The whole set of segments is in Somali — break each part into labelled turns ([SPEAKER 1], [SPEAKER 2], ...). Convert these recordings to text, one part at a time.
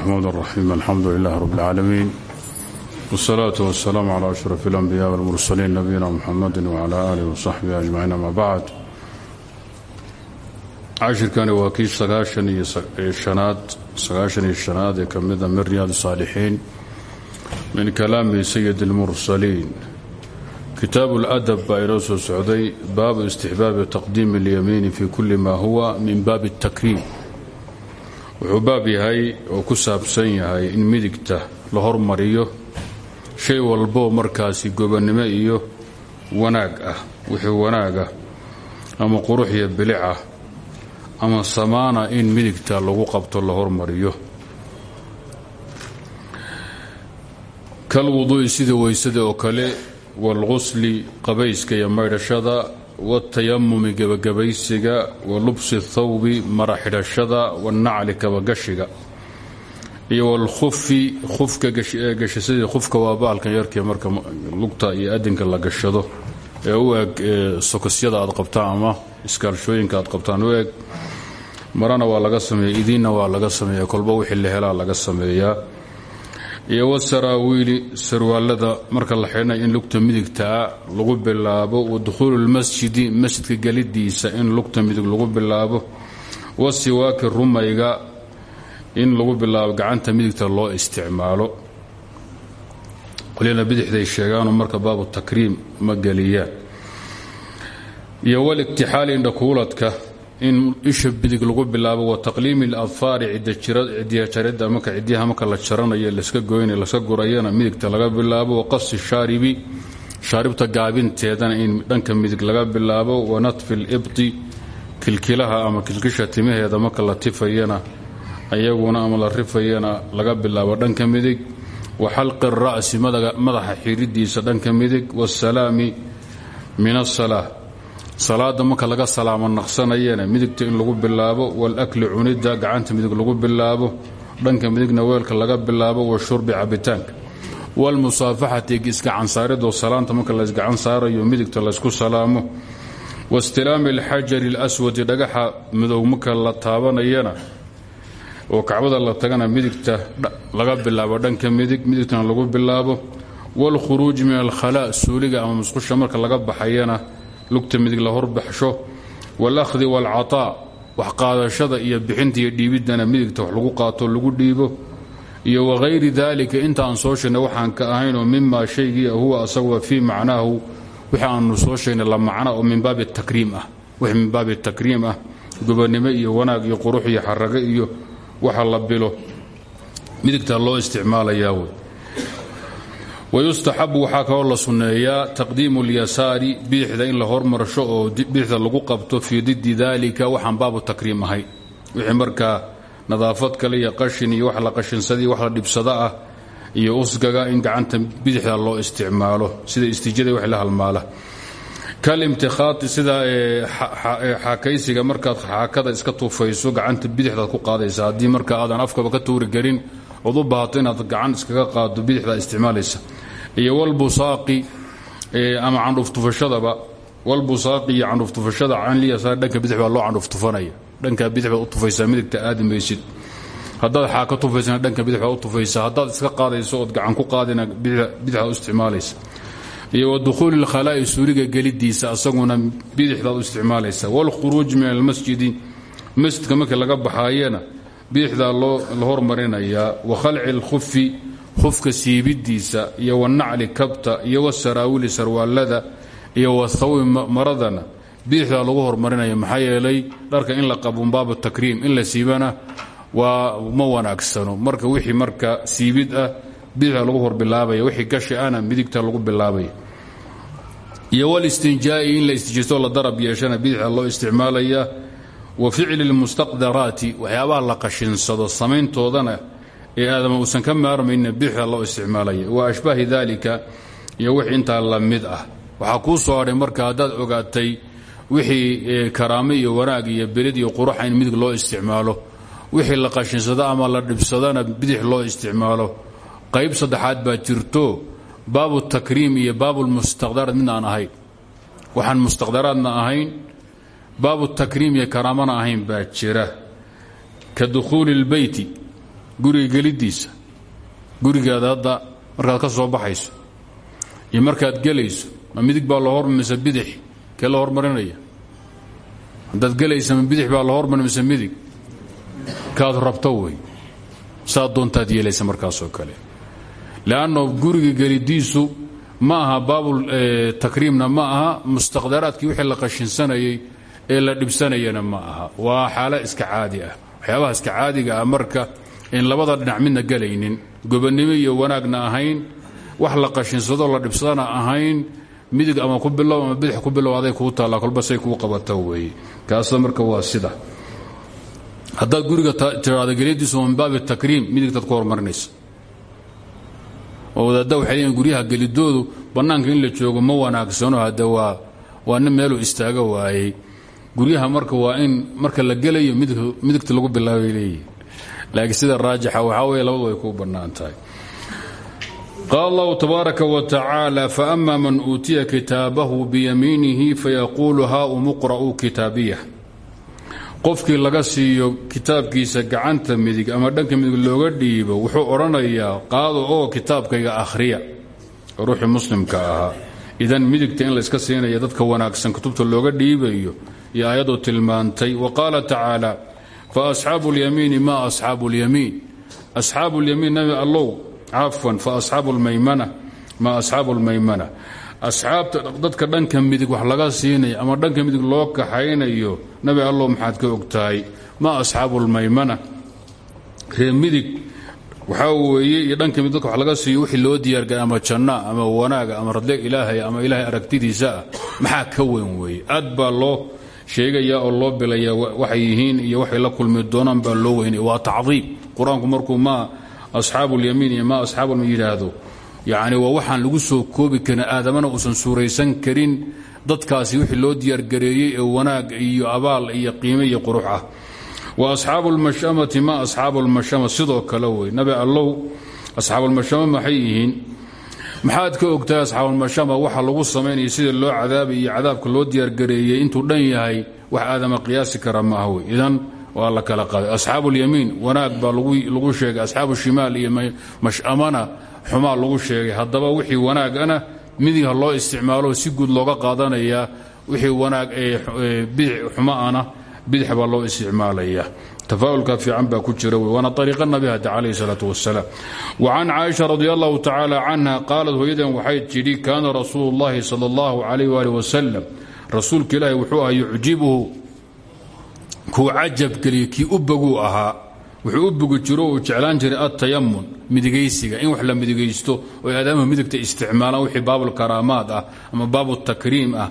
[SPEAKER 1] الرحمن الرحيم الحمد لله رب العالمين والصلاة والسلام على أشرف الأنبياء والمرسلين نبينا محمد وعلى آله وصحبه أجمعين أما بعد cashirkani waa kii sagaashan iyo shanaad sagaashan iyo shanaad ee ka mida min riyaad الصaalixiin min kalaami sayid اlmursaliin kitaabu اladab baa inoo soo socday baabu istixbaabi taqdiimi اlyamiini fi kuli ma huwa min baabi الtakriim wuxuu baab yahay oo ku saabsan yahay in midigta la hormariyo shay walboo markaasi gobonnimo iyo wanaag ah wixii wanaagah ama qurux iyo bilicah ama samaana in midigta lagu qabto la hormariyo. Kal wuduu'i sida weysada oo kale waalqusli qabayska iyo maydhashada waatayamumi gebagabaysiga wa lubsi thawbi mara xidhashada wanacli kabagashiga iyo walkhufi khufka gashasadii khufka waa baalkan yarkii marka lugta iyo adinka la gashado ee u eg sokosyada aad qabtaan ama iskaalshooyinka aad qabtaan u eg. Marana waa laga sameeya idiinna waa laga sameeya kolba wixii la helaa laga sameeyaa iyo wasaraawiili sarwaalada marka la xidhnay in lugta midigtaa lagu bilaabo wa dukhuulu lmasjidi masjidka gelidiisa in lugta midig lagu bilaabo. Wasiwaaki rumayga in lagu bilaabo gacanta midigta loo isticmaalo. Qolyana bidixday sheegaanoo marka baabu takriim ma geliyaan iyo waliktixaali indhakuuladka in isha bidig lagu bilaabo wa taqliimi اladfaari cidiya jaridda marka cidyaha marka la jaranayo laska goyna laska gurayana midigta laga bilaabo wa qasi shaaribi shaaribta gaabinteedana in dhanka midig laga bilaabo wa natfi اlibti kilkilaha ama kilkisha timaheeda marka la tifayana ayaguna ama la rifayana laga bilaabo dhanka midig wa xalqi الra'si madaxa xiridiisa dhanka midig waاsalaami min aلsalaa salaada marka laga salaamo naqsanayana midigta in lagu bilaabo walakli cunidda gacanta midig lagu bilaabo dhanka midigna weelka laga bilaabo washurbi cabitaanka. Walmusaafaxati isgacansaaridoo salaanta marka laysgacan saarayo midigta laysku salaamo. Waistilaami alxajari اlaswadi dhagaxa midow marka la taabanayana oo kacbada la tagana midigta laga bilaabo dhanka midig midigtana lagu bilaabo. Wاlkhuruuji min alkhala suuliga ama musqusha marka laga baxayana lugta midig la horbaxsho walakhdi walcataa wax qaadashada iyo bixinta iyo dhiibiddana midigta wax lagu qaato lagu dhiibo. Iyo wagayri daalika intaaan soo sheegnay waxaan ka ahaynoo mimaa shaygii ah huwa asaguwa fii macnaahu wixi aanu la macna oo min baabi takriim ah. Wix min baabi takriim ah gobonimo iyo wanaag iyo qurux iyo xarago iyo waxa la bilo. Midigta loo isticmaalayaa wayustaxabu waxaa kaloo la sunneeyaa taqdiimu lyasaari bidixda in la hormarsho oo bidixda lagu qabto fii didi dalika waxaan baabu takriim ahay wixii markaa nadaafad kale iyo qashin iyo wax la qashinsada iyo wax la dhibsada ah iyo usgaga in gacanta sida istijada wax la halmaala iska tuufayso gacanta bidixdaad ku qaadaysa haddii marka aadan afkaba ka tuuri karin ood u baahato inaad gacan iskaga qaado bidixdaa isticmaalaysa iyo walbusaaqi ama candhuuftufashadaba walbusaaqi iyo candhuuftufashada canliyasaar dhanka bidix baa loo candhuuftufanaya dhankaa bidix baad u tufaysaa midigta aadi maysid. Haddaad xaaka tufaysana dhanka bidix baad u tufaysaa haddaad iska qaadayso ood gacan ku qaadina bidixdaad u isticmaalaysa. Iyo wa dukhuuli lkhalaa'i suuriga gelidiisa asaguna bidixdaad u isticmaalaysa. Waalkhuruuj min almasjidi masjidka markii laga baxaayana bidixdaa la hormarinayaa. Wa khalci اlkhufi khufka siibidiisa iyo wanacli kabta iyo wasaraawili sarwaalada iyo wathawbi maradana bidixdaa lagu hormarinaya maxaa yeelay dharka in la qabun baabu takriim in la siibana waa ma wanaagsano. Marka wixii marka siibid ah bidixda lagu horbilaabaya wixii gashi ahna midigta lagu bilaabaya. Iyo walistinjaa'i in la istijaysto la darab yeeshana bidixda loo isticmaalaya wa ficli lmustaqdaraati waxyaabaha la qashinsado samayntoodana ee aadama uusan ka maarmayna bidixda loo isticmaalaya. Wa ashbaahi dalika iyo wixii intaa la mid ah. Waxaa kuu soo hadhay marka haddaad ogaatay wixii karaamo iyo wanaag iyo belid iyo quruxa in midig loo isticmaalo. Wixii la qashinsado ama la dhibsadana bidix loo isticmaalo. Qayb saddexaad baa jirto baabu takriim iyo baabulmustaqdaraat mid aan ahayn. Waxaan mustaqdaraadna ahayn baabu takriim iyo karaamana ahayn baa jira. Ka dukhuuli اlbeyti guriga geliddiisa gurigaada hadda markaad ka soo baxayso iyo markaad gelayso ma midig baa la hormar mise bidix kee hormarinaya? Haddaad gelaysa ma bidix baa la hormari mise midig? Kaad rabto wey. Saad doontaad yeelaysa markaasoo kale. Leanno guriga geliddiisu ma aha baabul takriimna ma aha mustaqdaraadkii wixii la qashinsanayey ee la dhibsanayana ma aha. Waa xaalo iska caadi ah. Waxyaabaha iska caadiga ah marka in labada dhinac midna gelaynin. Gobonnimo iyo wanaagna ahayn wax la qashinsado la dhibsadana ahayn midig ama ku bilow ama bidix ku bilow aday kuu taallaa kolba qabata weeye kaasna marka waa sida. Haddaad guriga tiraado geliyadiisu min baabi takriim midigtaad ku hormarinaysa oo wadaadda waxay leeyiin guryaha gelidoodu in la joogo ma wanaagsano hadde waa waa nin istaaga waayey guryaha marka waa in marka la gelayo midigta lagu bilaabay leeyihiin laakiin sida raajixa waxaa weeye labadu way kuu bannaan tahay. Qaal allahu tabaaraka wa tacaala faama man uutiya kitaabahu biyamiinihi fayaquulu haa umuqra'uu kitaabiya. Qofkii laga siiyo kitaabkiisa gacanta midig ama dhanka midig looga dhiibo wuxuu odhanayaa qaado oo kitaabkayga akhriya. Ruuxii muslimka ahaa. Idan midigta in layska siinaya dadka wanaagsan kutubta looga dhiibayo iyo aayaddu tilmaantay wa qaala tacaala fa asxaabu اlyamiini ma asxaabu اlyamiin asxaabu اlyamiin nabi allow cafwan fa asxaabu lmaymana ma asxaabu lmaymana asxaabta dadka dhanka midig wax laga siinaya ama dhanka midig loo kaxaynayo nabi allow maxaad ka ogtahay ma asxaabu lmaymana ree midig waxaa weeye iyo dhanka midig dadka wax laga siiyo wixii loo diyaargaray ama janna ama wanaaga ama radle ilaahay ama ilaahay aragtidiisa ah maxaa ka weyn weeye aad baa loo sheegayaa oo loo bilayaa waxay yihiin iyo waxay la kulmi doonaan baa loo weynaya waa tacdiim qur'aanku markuu ma asxaabu lyamiin iyo ma asxaabu yidhaahdo yacni waxaan lagu soo koobi karin aadamana uusan suuraysan karin dadkaasi wixii loo diyaargareeyey ee wanaag iyo abaal iyo qiime iyo qurux ah. Wa asxaabu lmashamati ma asxaabu lmashama sidoo kale wey nabi allow asxaabulmashama maxay yihiin maxaad ka ogtahay asxaabulmashama waxa lagu samaynaya sida loo cadaabay iyo cadaabka loo diyaargareeyey intuu dhan yahay wax aadama qiyaasi kara ma ah idan waa la kala qaaday. Asxaabu اlyamiin wanaag baa lagu sheegay. Asxaabu shimaal iyo mashamana xumaa lagu sheegay. Haddaba wixii wanaagana midigha loo isticmaalo si guud looga qaadanayaa wixii wanaag ee xumaana bidix baa loo isticmaalaya tafaaulka fiican baa ku jira waana ariiqa nabi hade calayh salaatu wasalaam wa can caaisha radi allahu tacaala canha qaalad hooyadan waxay tidhi kaana rasuulu اllahi sala اllahu alayh wali wasalam rasuulka ilaahi wuxuu ah yucjibuhu kuu cajabgeliya kii ahaa wuxuu u jiro uu jeclaan jiray adtayamun midigaysiga in wax la midigaysto oo aadamuhu midigta isticmaalaan wixii baabulkaraamaad ah ama baabutakriim ah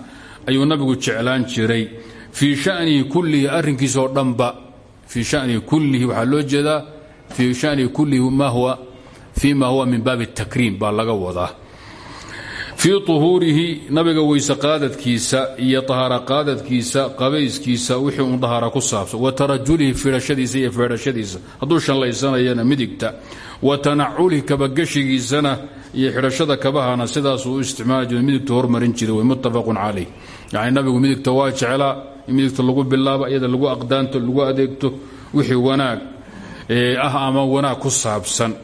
[SPEAKER 1] ayuu nabigu jeclaan jiray. Fii shanihi kullihi arrinkiisoo dhanba fii shanihi kullihi waxaa loo jeedaa fii shanihi kullihi fii ma huwa min baabi takriim baa laga wadaa. Fii uhuurihi nabiga weyse qaadadkiisa iyo ahaara qaadadkiisa qabayskiisa wixii un dahaara ku saabsan. Wa tarajulihi fidhashadiisa iyo feedhashadiisa hadduu shallaysanayana midigta. Wa tanaculihi kabagashigiisana iyo xidhashada kabahana sidaasuu u isticmaali jiro midigta hormarin jiray wey muttafaqun calayh. In midigta lagu bilaabo iyada lagu aqdaanto lagu adeegto wixii wanaag ah ama wanaag ku saabsan.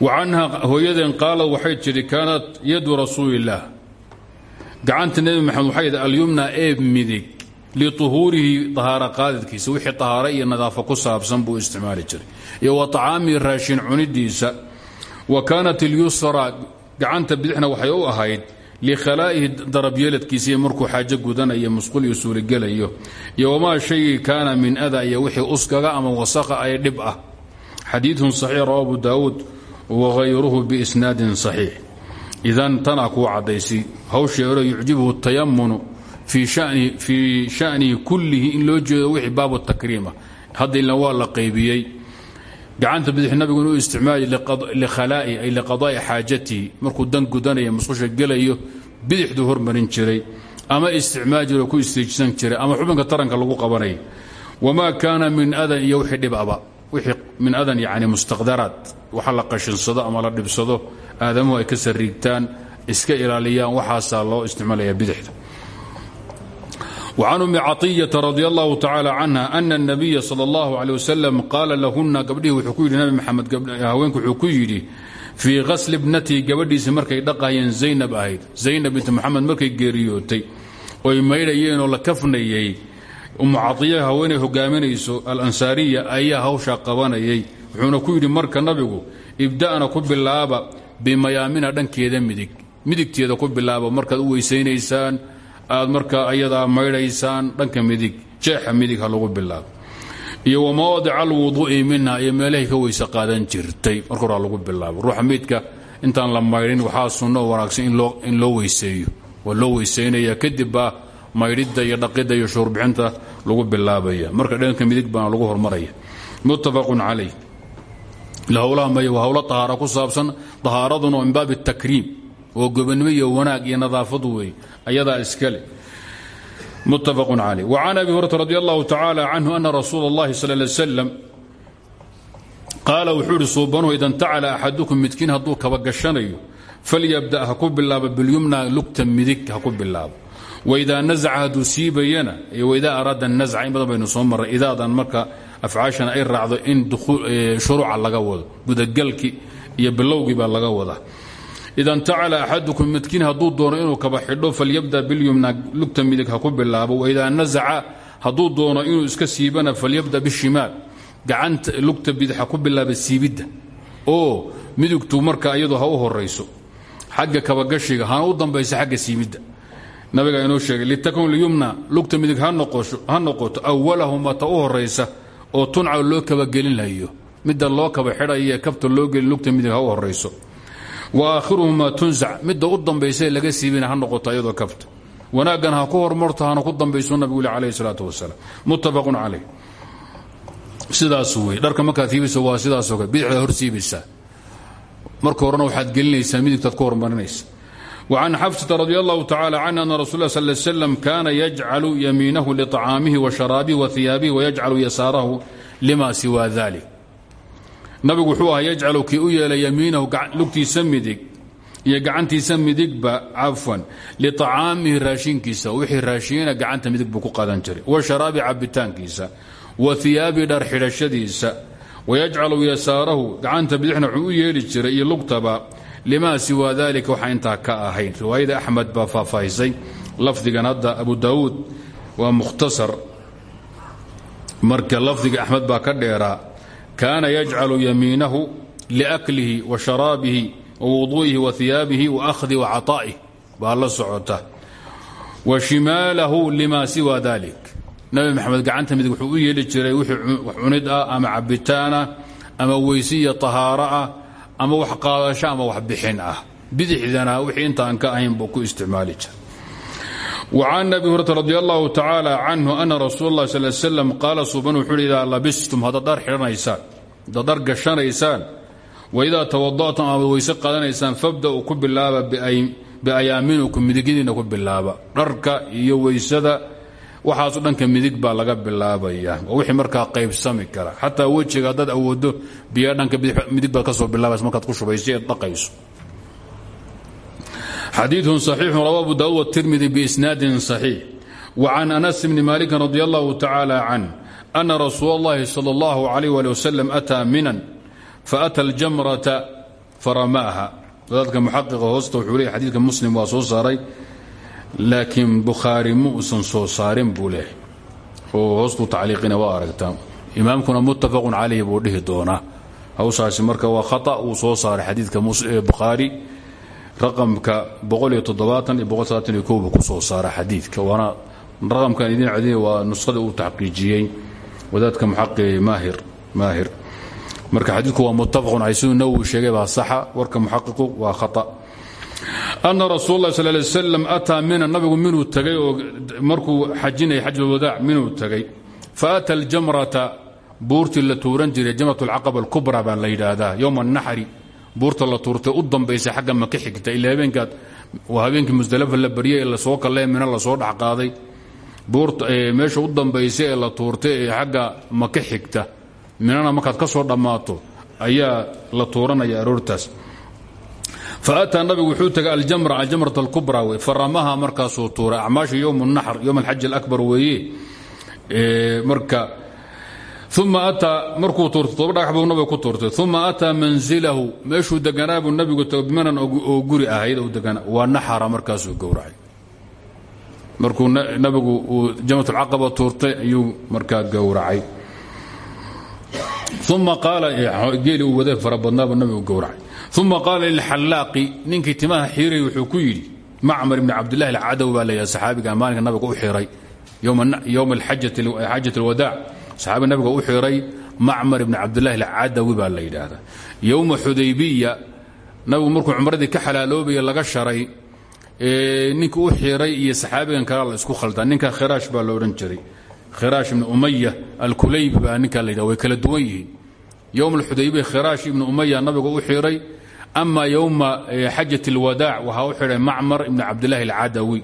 [SPEAKER 1] Wacanha hooyadeen qaalad waxay tidhi kaanat yadu rasuulillaah gacanta nebi maxamed waxay idhi alyumna eeb midig liuhuurihi ahaara qaadadkiisa wixii tahaaro iyo nadaafo ku saabsan buu isticmaali jiray. Iyo wa tacaamihi raashin cunidiisa. Wa kaanat ilyusra gacanta bidixna waxay u ahayd likhalaa'ihi darabyeeladkiisa iyo markuu xaajo gudanayo musqul iyo suuligelayo iyo wamaa shaygii kaana min ada iyo wixii uskaga ama wasaqa ay dhib ah xadiidun saxiix rawa abu daawuud wغayruhu biisnaadin صaxiix idan tanaa kuu caddaysay hawshii hore yucjibhu tayamunu fii shanihi kullihi in loo jeedo wixii baabu takriima hadda ilan la qaybiyey gacanta bidix nabigu inuu isticmaali likhalaa'i ay liqadaa'i xaajatihi markuu dan gudanaya musqusha gelayo bidixduu hormarin jiray ama isticmaal jiro ku istiijsan jiray ama xubinka taranka lagu qabanaya wamaa kaana min adan iyo wixii dhibaba. Wixii min adan yani mustaqdaraat. Waxa la qashinsado ama la dhibsado aadamuhu ay ka sariigtaan iska ilaaliyaan waxaasaa loo isticmaalaya bidixda وcan umi caطiyata radi allahu tacala canha ana الnabiya salى اllahu عalيه wasalam qaala lahuna gabdhihii wuxuu ku yidhi nabi maxamed haweenku wuxuu ku yidhi fii kasli bnatii gabadhiisi markay dhaqayeen zaynab ahayd zaynab binti moxamed markay geeriyootay oy maydhayeen oo la kafnayey umu caiya haweenay hogaaminayso alansaariya ayaa hawshaa qabanayay wuxuuna ku yidhi marka nabigu ibda'na ku bilaaba bimayaamina dhankeeda midig midigteeda ku bilaaba markaad u weysaynaysaan aad markaa ayadaa maydhaysaan dhanka midig jeexa midig ha lagu bilaabo. Iyo wamawaadica alwuduu'i minha iyo meelahay ka weyse qaadan jirtay marka hore lagu bilaabo. Ruuxa miidka intaan la maydhin waxaa sunno wanaagsan in loo weyseeyo. Waa loo weysaynaya kadib baa iyo dhaqidda iyo shuurbixinta lagu bilaabaya. Marka dhanka midig baana lagu hormaraya. Muttafaqun calayh howlaha may waa howlo tahaara ku saabsan tahaaraduna min baabi takriim oo gobonnimo iyo wanaag iyo nadaafadu wey ayadaa iskale. Muttafaq caleyh wacan abi hurata radi allahu tacaala canhu ana rasuula اllahi sal ly slam qaala wuxuu ihi suubanuhu ida ntacala axadukum midkiin falyabda ha ku bilaabo bilyumna lugta midig ha ku bilaabo. Waidaa nazaca hadduu siibayana waidaa araada nazca in badan baynu soo marka afcaashana ay raacdo in shuruuca laga wado gudagalkii iyo bilowgii baa laga wadaa ida ntacala axadukum midkiin hadduu doono inuu kaba xidho falyabda bilyumna lugta midig ha ku bilaabo waidaa nazaca hadduu doono inuu iska siibana falyabda bishimaal gacanta lugta bidix ha ku bilaaba siibidda. Oo midigtu marka iyadu ha u horayso xagga kabagashiga hana u dambaysa xagga siibidda. Nabigaa inoo sheegay litakun lyumna lugta midig ha noqoto awalahuma ta u horaysa oo tunca loo kabagelinhayo midda loo kaba xidhaye kabta loo gelin lugta midig ha u horayso wa aakhiruhumaa tunsac midda u dambaysa laga siibina ha noqoto iyadoo kabta wanaaggan ha ku hormarto hana ku dambayso nabigu li calayhi salaatu wasalaam muttafaqun calayh sidaas wey dharka markaad siibaysa waa sidaasoo kale bidixda hor siibaysaa marka horena waxaad gelinaysaa midigtaad ku hormarinaysa وعن xفsة رضي الله تعالى عنه أن رsuل اه صلى اه سلم كان يجعل يمينه لطعاamه وشhراaبه وثiياaبه ويجعل يساaرaه لma سiوى ذaلiك nabigu wuxuu aha yajcalu kii u yeelay yamiinahu lugtiisa midig iyo gacantiisa midigba cafwan liطacaamihi raashinkiisa. Wixii raashiina gacanta midig buu ku qadan jiray. Wa sharaabi cabitaankiisa wa hiyaabi dhar xidhashadiisa wayajcalu yasaarahu. Gacanta bidixna u yeeli jiray iyo lugtaba limaa siwaa dalika waxa intaa ka ahayn. Riwaayada axmed baa faahfaahisay lafdigan hadda abu daawuud waa mukhtasar. Marka lafdiga axmed baa ka dheeraa kaana yajcalu yamiinahu liaklihi wa sharaabihi wa wuduu'ihi wa hiyaabihi wa ahdihi wa caطaa'ih baa la socota. Wa shimaalahu lima siwa dalik nabi maxamed gacanta midig wuxuu u yeeli jiray wixii cunid ah ama cabitaanah ama weysiya tahaaro ah ama wax qaadasho ama wax bixin ah. Bidixdana wixii intaan ka ahayn buu ku isticmaali jiray وcan abi hurata radi allahu tacaala canhu ana rasuul اlah sal slam qaala suuban wuxuu hi idaa labistum haddaad dhar gashanaysaan waidaa tawada'tum amaad weyse qaadanaysaan fabda'u ku bilaaba biayaaminikum midigyadiina ku bilaaba dharka iyo weysada waxaaso dhanka midig baa laga bilaabaya waa wixii markaa qaybsami kara xataa wejiga haddaad awoodo biyaa dhanka midig baad ka soo bilaabaysa ku shubayso dhaqayso xadiiث صaxiix rawa abu daud wالtirmidi biisnaadi صaxiix وcan anas bni maliki radi allahu tacalى canh ana rasuul اllahi salى اllahu عalيh ali waslm ataa minan faأta اljamrata faramaaha wadaadka muxaqiqa hoosta wuxuu leey xadiidka muslim waa soo saaray laakiin bukhaari ma uusan soo saarin buu leehay oo hoostuu tacliiqina waa aragtaa imaamkuna muttafaqun calayh buu dhihi doonaa hawshaasi marka waa khata uu soo saaray xadiidka bukhaari raqamka buu ku soo saara xadiidka waana raqamkan idin cadiya waa nuskhada uu taxqiijiyey. Wadaadka muxaqiqi maahir marka xadiidku waa muttafaqun calay siduu nawowi sheegay baa saxa warka muxaqiqu waa khata. Ana rasuul lah sal lay slam ataa mina nabigu tagay oo markuu xajinaya xajulwadaac minuu tagay. Fa ata aljamrata buurtii la jiray jamrat alcaqaba alkubra baa la yidhaahdaa yowma buurta la tuurtay u dambaysa xagga maka xigta. Ilaa habeenkaad waa habeenkii musdalafa la baryay ee la soo kallee mina la soo dhexqaaday meesha u dambaysa la tuurtay xagga maka xigta. Minana markaad ka soo dhammaato ayaa la tuuranaya aroortaas. Faataa nabigu wuxuu tagay aljamra aljamrat alkubra wey. Faramaha markaasuu tuuray. Acmaasha yowm naxr yowm alxaj alabar weeye. Marka uma ataa markuu tuurtay todoba dhagax buu nabiga ku tuurtay. Uma ataa manzilahu meeshuu deganaa buu nabigu tago bimanan oo guri ahayd u deganaa waa naxara markaasuu gowracay. Markuu nabigu uu jamratulcaqaba tuurtay ayuu markaa gowracay. Uma qaala geeli uu waday fara badnaabuu nabigu gowracay. Uma qaala lilxallaaqi ninkii timaha xiiray wuxuu ku yidhi macmar ibni cabdillahi alcadow baa leeyahay saxaabiga maalinka nabiga u xiray yowma xajat alwadaac saxaabiga nabiga u xiray macmar ibni cabdillahi alcadawi baa la yidhaahdaa. Yowma xudaybiya nabigu markuu cumradii ka xalaaloobaya laga sharay ninkii u xiray iyo saxaabigan kala la isku khaldaa. Ninka khiraash baa lo odhan jiray. Khiraash ibni umaya alkulaybi baa ninkaa la yidhah way kala duwan yihiin. Yowm alxudaybiya khiraash ibni umaya nabigu u xiray. Ama yowma xajat alwadaac waxaa u xidhay macmar ibni cabdillahi alcadawi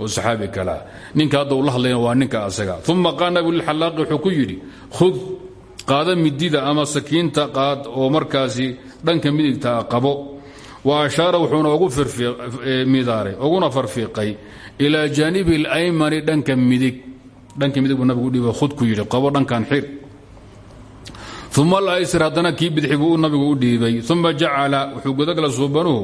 [SPEAKER 1] oo saxaabi kalea ninka hadda uu la hadlayna waa ninka asaga. Uma qaal nabigu lilxalaaqi wuxuu ku yidhi khud qaada midida ama sakiinta qaad oo markaasi dhanka midigta qabo. Wa ashaara wuxuuna ugu midaaray uguna farfiiqay ilaa jaanibi اlaymani dhanka midig. Dhanka midig buu nabigu udhiiba khud ku yidhi qabo dhankan xir. Uma alaysr haddana kii suubanuhu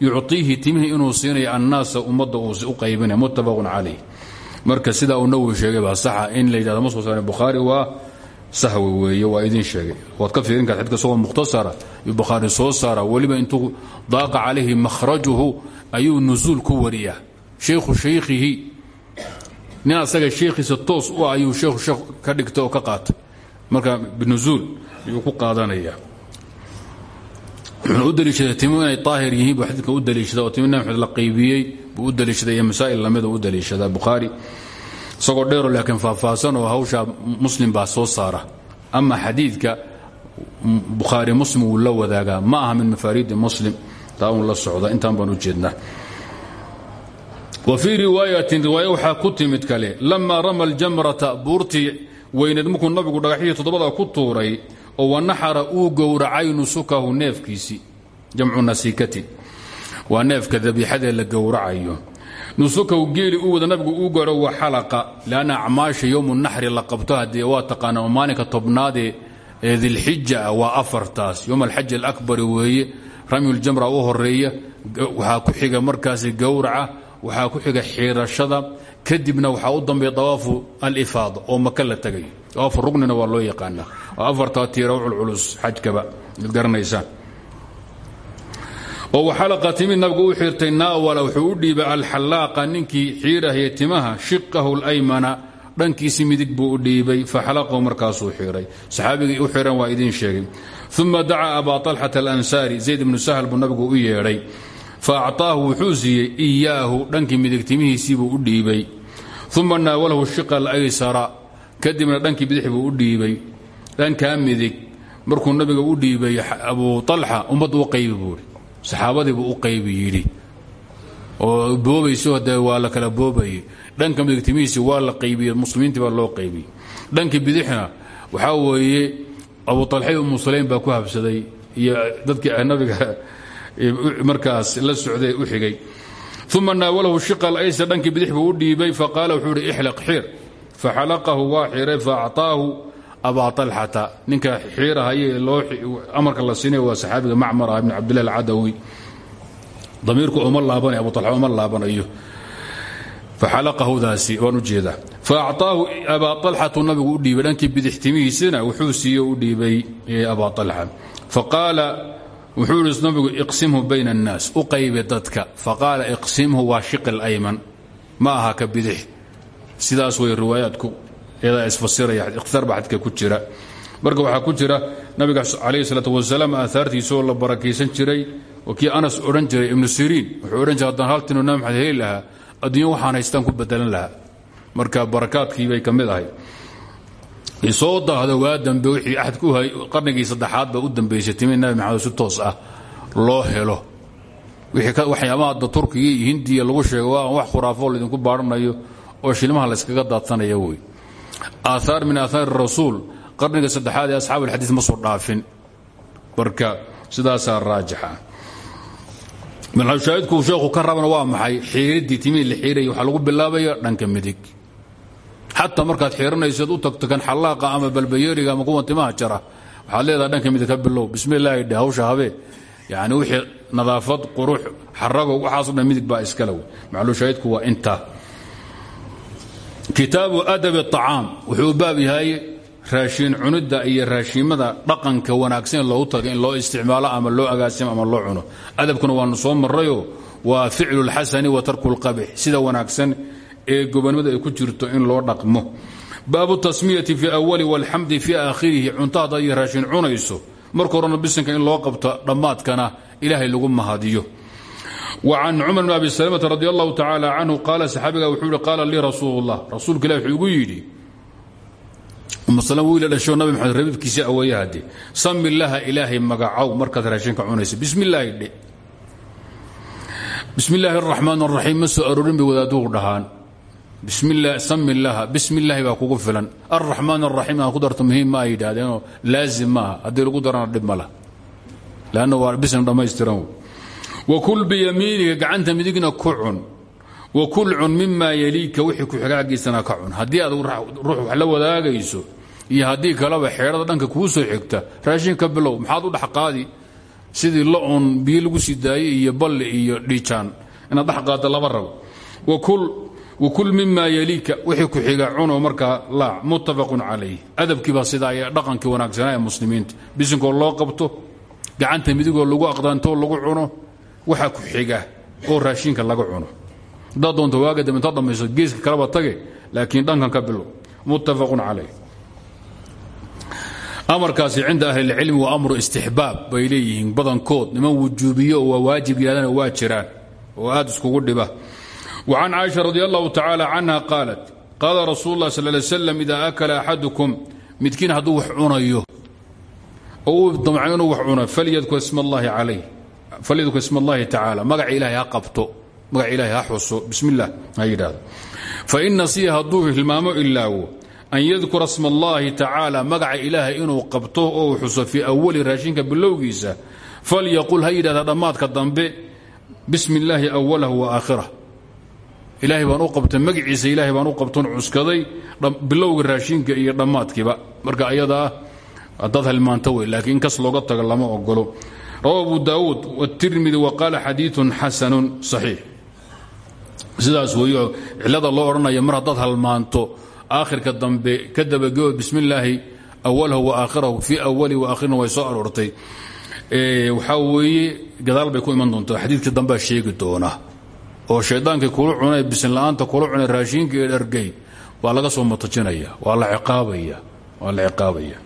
[SPEAKER 1] yucطiihi timihii inuu siinayo annaasa ummadda uu u qaybinaya muttafaqun calayh. Marka sidaa uu nawowi sheegay baa saxa in la yidhahdo ma soo saarin bukhaari sahwi weeye waa idin sheegay. Waad ka fiirin karta xadka isagoo mukhtasara yuu soo saara weliba intuu daaqa calayhi makhrajuhu ayuu nusuul ku wariyaa shaykhu shaykhihi nin asaga sheekhiisa toos u ayuu sheekhu sheekh ka dhigtay ka qaatay. Marka binusuul ayuu ku qaadanaya wuxuuna u daliishaday timo inay daahir yihiin buu xadiidkan u daliishada oo la qaybiyey buu u daliishaday iyo masaa'il lamida u daliishadaa bukhaari isagoo dheero oo hawshaa muslim baa soo saara. Ama xadiidka bukhaari muslim wuu la wadaagaa ma aha min mafaariidi muslim taa la socda intaan baan u jeednaa. Wa fii riwaayatin riwaayo waxaa ku timid kale lamaa rama aljamrata buurtii weyneed markuu nabigu dhagaxyihii toddobada ku tuuray oo wanaxara uu gowracay nusukahu neefkiisii jamcu nasiikati waa neefka dabiixadee la gowracayo. Nusukahu geeli u wada nabigu uu garo wa xalaqa lanna acmaasha yowmu naxri la qabto haddee waa taqaana oo maalinka tobnaadee ee dilxija ah waa afartaas. Yowm alxaj alakbari weeye ramyuljamra u horreeya waxaa ku xiga markaasi gowraca waxaa ku xiga xiirashada kadibna waxaa u dambeeya dawaafu alifaada oo maka la tegayo dawaafu rugnina waa loo yaqaana oo afartaa tiira u culculus xajkaba ad garanaysaan. Oo waxalaqa timi nabigu u xirtay naawala wuxuu u dhiibay alxallaaqa ninkii xiirahaya timaha shiqahu laymana dhankiisi midig buu u dhiibay faxalaqahu markaasuu xiray saxaabigii u xiran waa idiin sheegay. Uma dacaa abaa طalxata alansaari zayd ibnu sahl buu nabigu u yeedhay. Fa acطaahu wuxuu siiyey iyaahu dhankii midig timihiisiibuu u dhiibay uma naawalahu shiqa alaysara kadibna dhankii bidix buu u dhiibay dhankaa midig markuu nabiga u dhiibay abu طalxa ummaddu u qaybi buuri saxaabadiibuu u qaybi yidhi oo boobayso dee waa la kala boobayey dhanka midigtimihiisi waa la qaybiyey baa loo qaybiyey dhankii bidixna waxaa weeye abu alxay umu sulaym baa ku habsaday iyo dadkii nabiga markaas la socday u xigay uma naawalahu shiqa alaysar dhankii bidix buu u dhiibay faqaala wuxuu ihi ixlaq xir faxalaqahu waa xiray faacطaahu abaa alxata ninka xiirahaye amarka la siinay waa saxaabiga macmar ah ibn cabdilah alcadawi damiirku uma laabanayo abu alxa uma laabanayo faxalaqahudaasi waan u jeedaa faacطaahu abaa alxatu nabigu u dhiibay dhankii bidixtimihiisina wuxuu siiye u dhiibay abaa alxa faqaala wuxuu ihi nabigu iqsimhu bayna الnaas u qaybi dadka. Faqaala iqsimhu waa shiqil ayman. Ma aha ka bidix. Sidaas way riwaayaadku iyadaa isfasiraya ikhtisaar baa xadka ku jira. Marka waxaa ku jira nabiga calayh isalaat wasalaam aahaartiisaoo la barakaysan jiray oo kii anas odhan jiray ibnu siriin. Wuxuu odhan jiray haddaan haltinu nabi maxamed heli lahaa adduunya ku bedelan lahaa. Marka barakaadkii bay ka ahay isoo daahdo waa dambe wixii hay qarnigii saddexaad baa u dambaysay timi nabi maxamed si toos ah loo helo. Waxyaabaha hadda turkiga iyo hindiya lagu sheego waa wax khuraafoo laydinku baarhanayo oo shilmaha layskaga daadsanaya wey. Aaaar min aahaari rasuul qarniga saddexaad ee asxaab alxadiid ma soo dhaafin. Marka sidaasaa raajixa malxushaahidku sheekhu ka waa maxay? Xiiridii timihii la xiiraya waxaa lagu bilaabaya dhanka midig xataa markaad xiiranaysood u tagto kan xallaaqa ama balbayeeriga ama kuwa timaha jara. Waxaad leedaha dhanka midig ka bilow bismillaahi dhe hawsha habee yani wixii nadaafad qurux xarago waxaaso dhan midig baa iskale wey macluushaahidku waa intaa kitaabu adabi acaam wuxuu baab yahay raashiin cunidda iyo raashiimada dhaqanka wanaagsan loogu taga in loo isticmaalo ama loo agaasimo ama loo cuno. Adabkuna waanu soo marrayo waa ficlu lxasani wa tarku lqabix sida wanaagsan ee gobanimada ay ku jirto in loo dhaqmo. Baabu tasmiyati fi awali walxamdi fi aakhirihi cunto hadda iyo raashin marka horena bisinka in loo qabto dhammaadkana ilaahay lagu mahadiyo. Wacan cumar bn abi salamata radi allahu tacaala canhu qaala wuxuu yihi qaala lii rasuulullah. Rasuulka wuxuu igu yidhi wiil dhasho nabi maxamed rabiibkiisii aweeyahade sami laha ilaahay magacow markaad raashinka cunayso. Bismi illaahi dhe bismi illaahi araxmaan araxiim ma soo aroorin bay wadaaduhu bismi illaahi baa kugu filan. Alraxmaan الraxiim aan ku darto muhiim ma ay yidhaahdeenoo laazim maaha. Haddii lagu darana dhib ma lah lanna waa bisin dhammaystiran. Wakul biyamiinika gacanta midigna ku cun. Wakul cun mimaa yeliika wixii ku-xigaagiisana ka cun. Haddii aad ruux wax wadaagayso iyo haddii kaleba xeedhada dhanka kuu soo xigta raashinka bilow maxaad u dhexqaadi sidii lo'on biyo lagu sii iyo balli iyo dhiijaan inaad dhexqaadda laba rabo. Wakul mimaa yeliika wixii ku-xiga cuno markaa laac muttafaqun calayh. Adabkiibaa sidaa ee dhaqankii wanaagsanaa muslimiinta. Bisinkoo loo qabto gacanta midigoo lagu aqdaanto lagu cuno waxa ku xiga oo raashinka laga cuno. Haddaad doonto waaga dambe intaad dhammayso geeska kaleba tage laakiin dhankan ka bilow muttafaqun calayh. Amarkaasi cinda ahli اlcilmi waa amru istixbaab bay leeyihiin. Badankood niman wujuubiyo oo waa waajib yidhahdana waa jiraan oo aad iskugu dhiba وcan caaisha radi allahu tacaala canha qaalat qaala rasuul اlah sal ly slam ida akala axadukum midkiin hadduu wax cunayo oo uu damco inuu wax cuno falyadkur isma اllahi calayh falyadkur isma اllahi tacaala magaca ilaahay ha qabto magaca ilaahay ha xuso bismi اllah ha yidhaahdo fain nasiya hadduu hilmaamo ilaawo an yadkura sma اllahi tacaala magaca ilaahay inuu qabto oo uu xuso fii awali raashinka bilowgiisa falyaqul ha yidhahda dhammaadka dambe bismi اllaahi awalahu waaaakhirah ilaahay baan u qabtay magiciisa ilaahay baan u qabtoon cuskaday bilowga raashinka iyo dhammaadkiiba. Marka ayadaa haddaad halmaanto wey laakiin kas looga tago lama ogolo rawa abu daawuud wاtirmidi waqaala xadiiun xasanun صaxiix sidaas weyo cilada loo odhanaya mar haddaad halmaanto aakhirka dambe ka dabageo bismi illaahi awalhu waaaakhirahu fii awali waakhirna way soo aroortay. Waxaa weeye gadaal bay ku iman doontaa xadiidka dambea sheegi doona oo shaydaankii kula cunay bisinla'aanta kula cunay raashiinka ee dhargay waa laga soo matajinaya waa la ciqaabaya waa la ciqaabaya.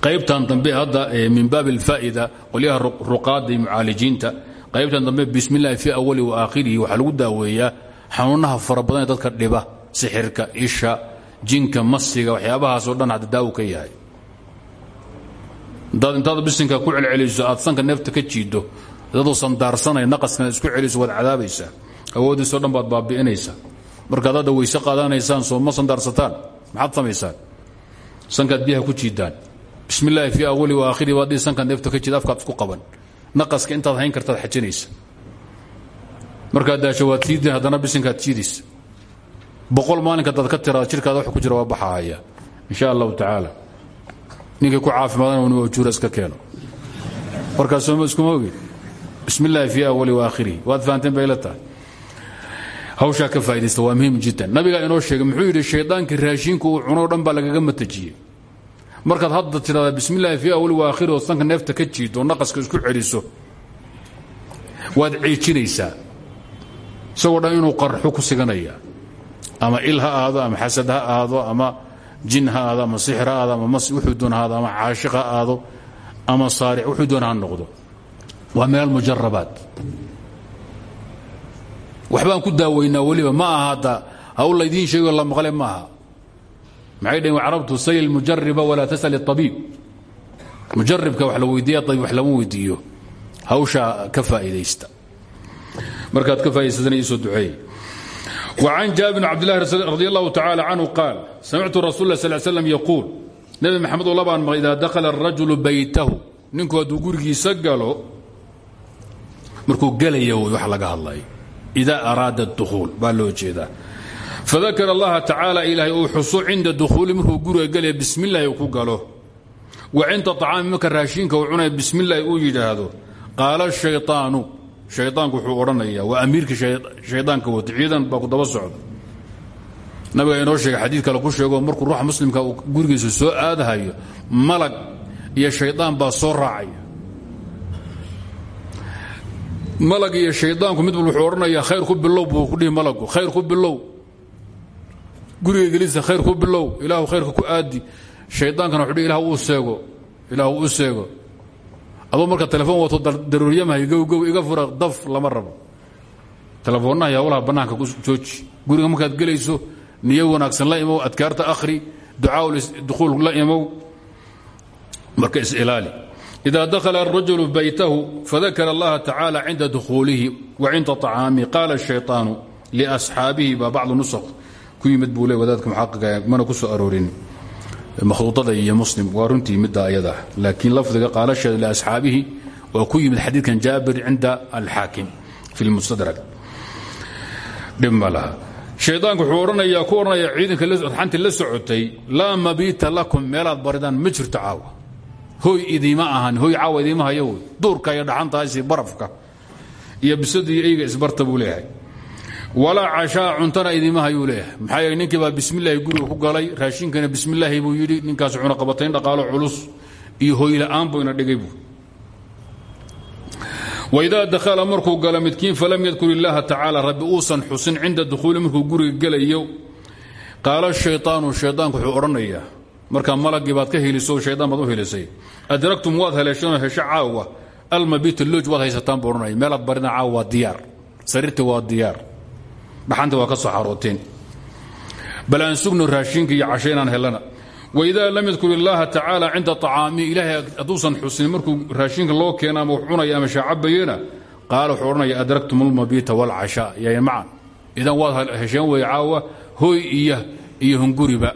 [SPEAKER 1] Qaybtan dambe hadda min baab alfaa'ida qolyaha ruqaada iyo mucaalijiinta qaybtan dambe bismi illahi fii awali waaaakhirihi waxaa lagu daaweeyaa xanuunaha fara dadka dhiba sixirka isha jinka masiga waxyaabahaasoo dhan hadda daawo ka yahay. Hadaad intaad bisinka ku celceliso aad sanka neefta ka jiiddo dadoo sandaarsanay naqaskana isku celiso waad cadaabaysaa awoodiisoo dhan baad baabi'inaysaa markaad hadda weyse qaadanaysaan soo ma sandaarsataan maxaad samaysaan? Sankaad biyaha ku jiiddaan. Bismi illaahi fii awali waakhiri baad dhihi sankaad neefta ka jiid afkaad isku qaban. Naqaska intaad hayn kartaad xajinaysa. Markaad daasho waad siidin haddana bisinkaad jiidaysa boqol maalinka dad ka tiraada jirkaada wax ku jira waa baxaaya. Insha allahu tacaala. Ninkay ku caafimaadana inu ajuura iska keeno. Markaas sooma iskuma ogin bismi illaahi fii awali waakhirihi waad fahanteen bay la tahay hawshaa ka faa'idaysta waa muhiim jiddan. Nabigaa inoo sheegay muxuu yidhi shaydaankii raashiinku uu cunoo dhan baa lagaga matajiyey markaad hadda tidhahdaa bismi illaahi fii awali waakhiri oo sanka neefta ka jiido naqaska isku celiso waad ciijinaysaa. Isagoo dhan inuu qarxu ku siganaya. Ama il ha aado ama xasad ha aado ama jin ha aado ama sixir ha aado ama mas wuxuu doon ha aado ama caashiq ha aado ama saaric wuxuu doon ha noqdo waa min almujarabaat waxbaan ku daaweynaa weliba ma aha hadda hawl laydiin sheego la maqle ma aha maxay dhaheen carabtu sayl mujariba walaa tasal abiib mujaribka wax la weydiiya abiib wax lama weydiiyo hawshaa ka faa'idaysta markaad ka faa'idaysatana iisoo duceey وعن جابر بن عبد الله رضي الله تعالى عنه قال سمعت رسول الله صلى الله عليه وسلم يقول نبي محمد الله بان إذا دخل الرجل بيته نينكو هدو غورغيسا غلو markuu gelaya wax laga hadlayo ida araada dukhuul baa loo jeedaa. Fadakara allaha tacaala ilaahay uu xuso cinda dukhuuli markuu guriga gelaya bismi illaahi uu ku galo. Wa cinda acaami marka raashiinka uu cunaya bismi illaahi uu yidhaahdo. Qaala shayaanu shayaanku wuxuu odhanaya waa amiirkii shaydaanka wata ciidan baa ku daba socda. Nabiga inoo sheegay xadiid kale ku sheego markuu ruuxa muslimka gurigiisa soo aadahayo malag iyo shaydaan baa soo raacaya malag iyo shaydaanku mid walba wuxuu odhanayaa khayr ku bilow buu ku dhihi malagu. Khayr ku bilow. Guriga gelisa khayr ku bilow. Ilaahu khayrka ku aadi. Shaydaankana wuxuu dhihi ilahu uu seego. Ilaahu u seego. Adoo marka telefoon wato daruuryamahay gowgow iga fura daf lama rabo. Telefoonnaha hawlaha bannaanka jooji. Guriga markaad gelayso niyo wanaagsan la imow adkaarta akhri ducaa dukhuul la imow marka isilaali ida dakhala arajulu baytahu fadakara allaha tacaala cinda dukhuulihi wa cinda طacaamihi qaala الshayطaanu liasxaabihi baa bacdu nusq ku yimid buu le wadaadka muxaqiqa mana ku soo aroorin makhluuطada iyo muslim waa runtii midda ayada laakiin lafdiga qaalasheeda liasxaabihi waa ku yimid xadiidkan jaabir cinda alxaakim fi lmustadrak dhib ma laha shaydaanku wuxuu odhanayaa ku odhanayaa ciidanka xantii la socotay laa mabiita lakum meelaad baridaan ma jirto caawa hoy idiima ahan hoy caawa idiima hayo. Duurka iyo dhaxantaasi barafka. Iyo bisada iyo isbarta buu leeyahay. Walaa cashaa cuntana idiima hayuu leeyahay. Maxaa yeele ninkii guriga ku galay raashinkana bismillaahi buu yidhi ninkaas cunaqabatayn dhaqaalo culus iyo hoyla'aan buu ina dhigay buu. Waidaa dakhala markuu galo midkiin falam yadkur illaaha tacaala rabbi uusan xusin cinda dukhuuli markuu guriga gelayo qaala shayطaanu shaydaanku wuxuu odhanayaa markaa malagii baad ka heliso shaydaan baad u helisay. Adragtum waad haleesheenoo hesho caawa. Almabit loj waad haysataan buu odhanaya meelaad barina caawa waa diyaar. Sariirtii waa diyaar. Dhaxanta waa ka soo xarooteen. Bal aan sugno raashinka iyo casho inaan helana. Waidaa lam yadkur illaaha tacaala cinda acaami ilaahay hadduusan xusin markuu raashinka loo keena ama cunaya ama shaacabayena qaala wuxuu odhanaya adragtum almabita wاlcashaa yayn macan idan waad hesheen wey caawa hoy iyo iyo hunguriba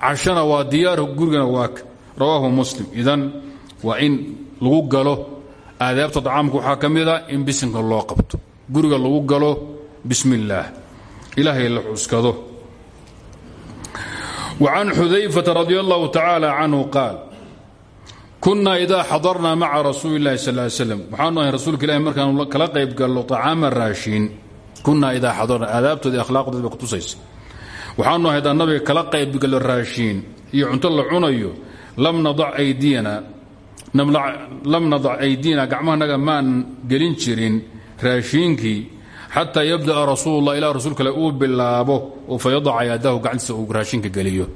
[SPEAKER 1] cashana waa diyaar gurigana waak rawaahu muslim idan waa in lagu galo aadaabta acaamka waxaa ka mida in bisinka loo qabto guriga lagu galo bismi illaah ilaahay la xuskado وعن xudayفة رضي الله تعالى عنه قاal كuنa إida xaضرna mعa رasuuل الlahi صلى اه علي sسلم waxaanu ahay rasuulka ilahi markaanu kala qayb gallo طacaama raashiin kuna idaa xadarna aadaabtoodi akhlaaqdoodi ba kutusaysa waxaanu ahayd aan nabiga kala qayb gallo raashiin iyo cunto la cunayo lam nadac أydina gacmahanaga maan gelin jirin raashiinkii xataa yabda'a rasuulula ilaa rasuul kale uu bilaabo oo fa yadaca yadahu gacantiisa uu raashinka geliyo.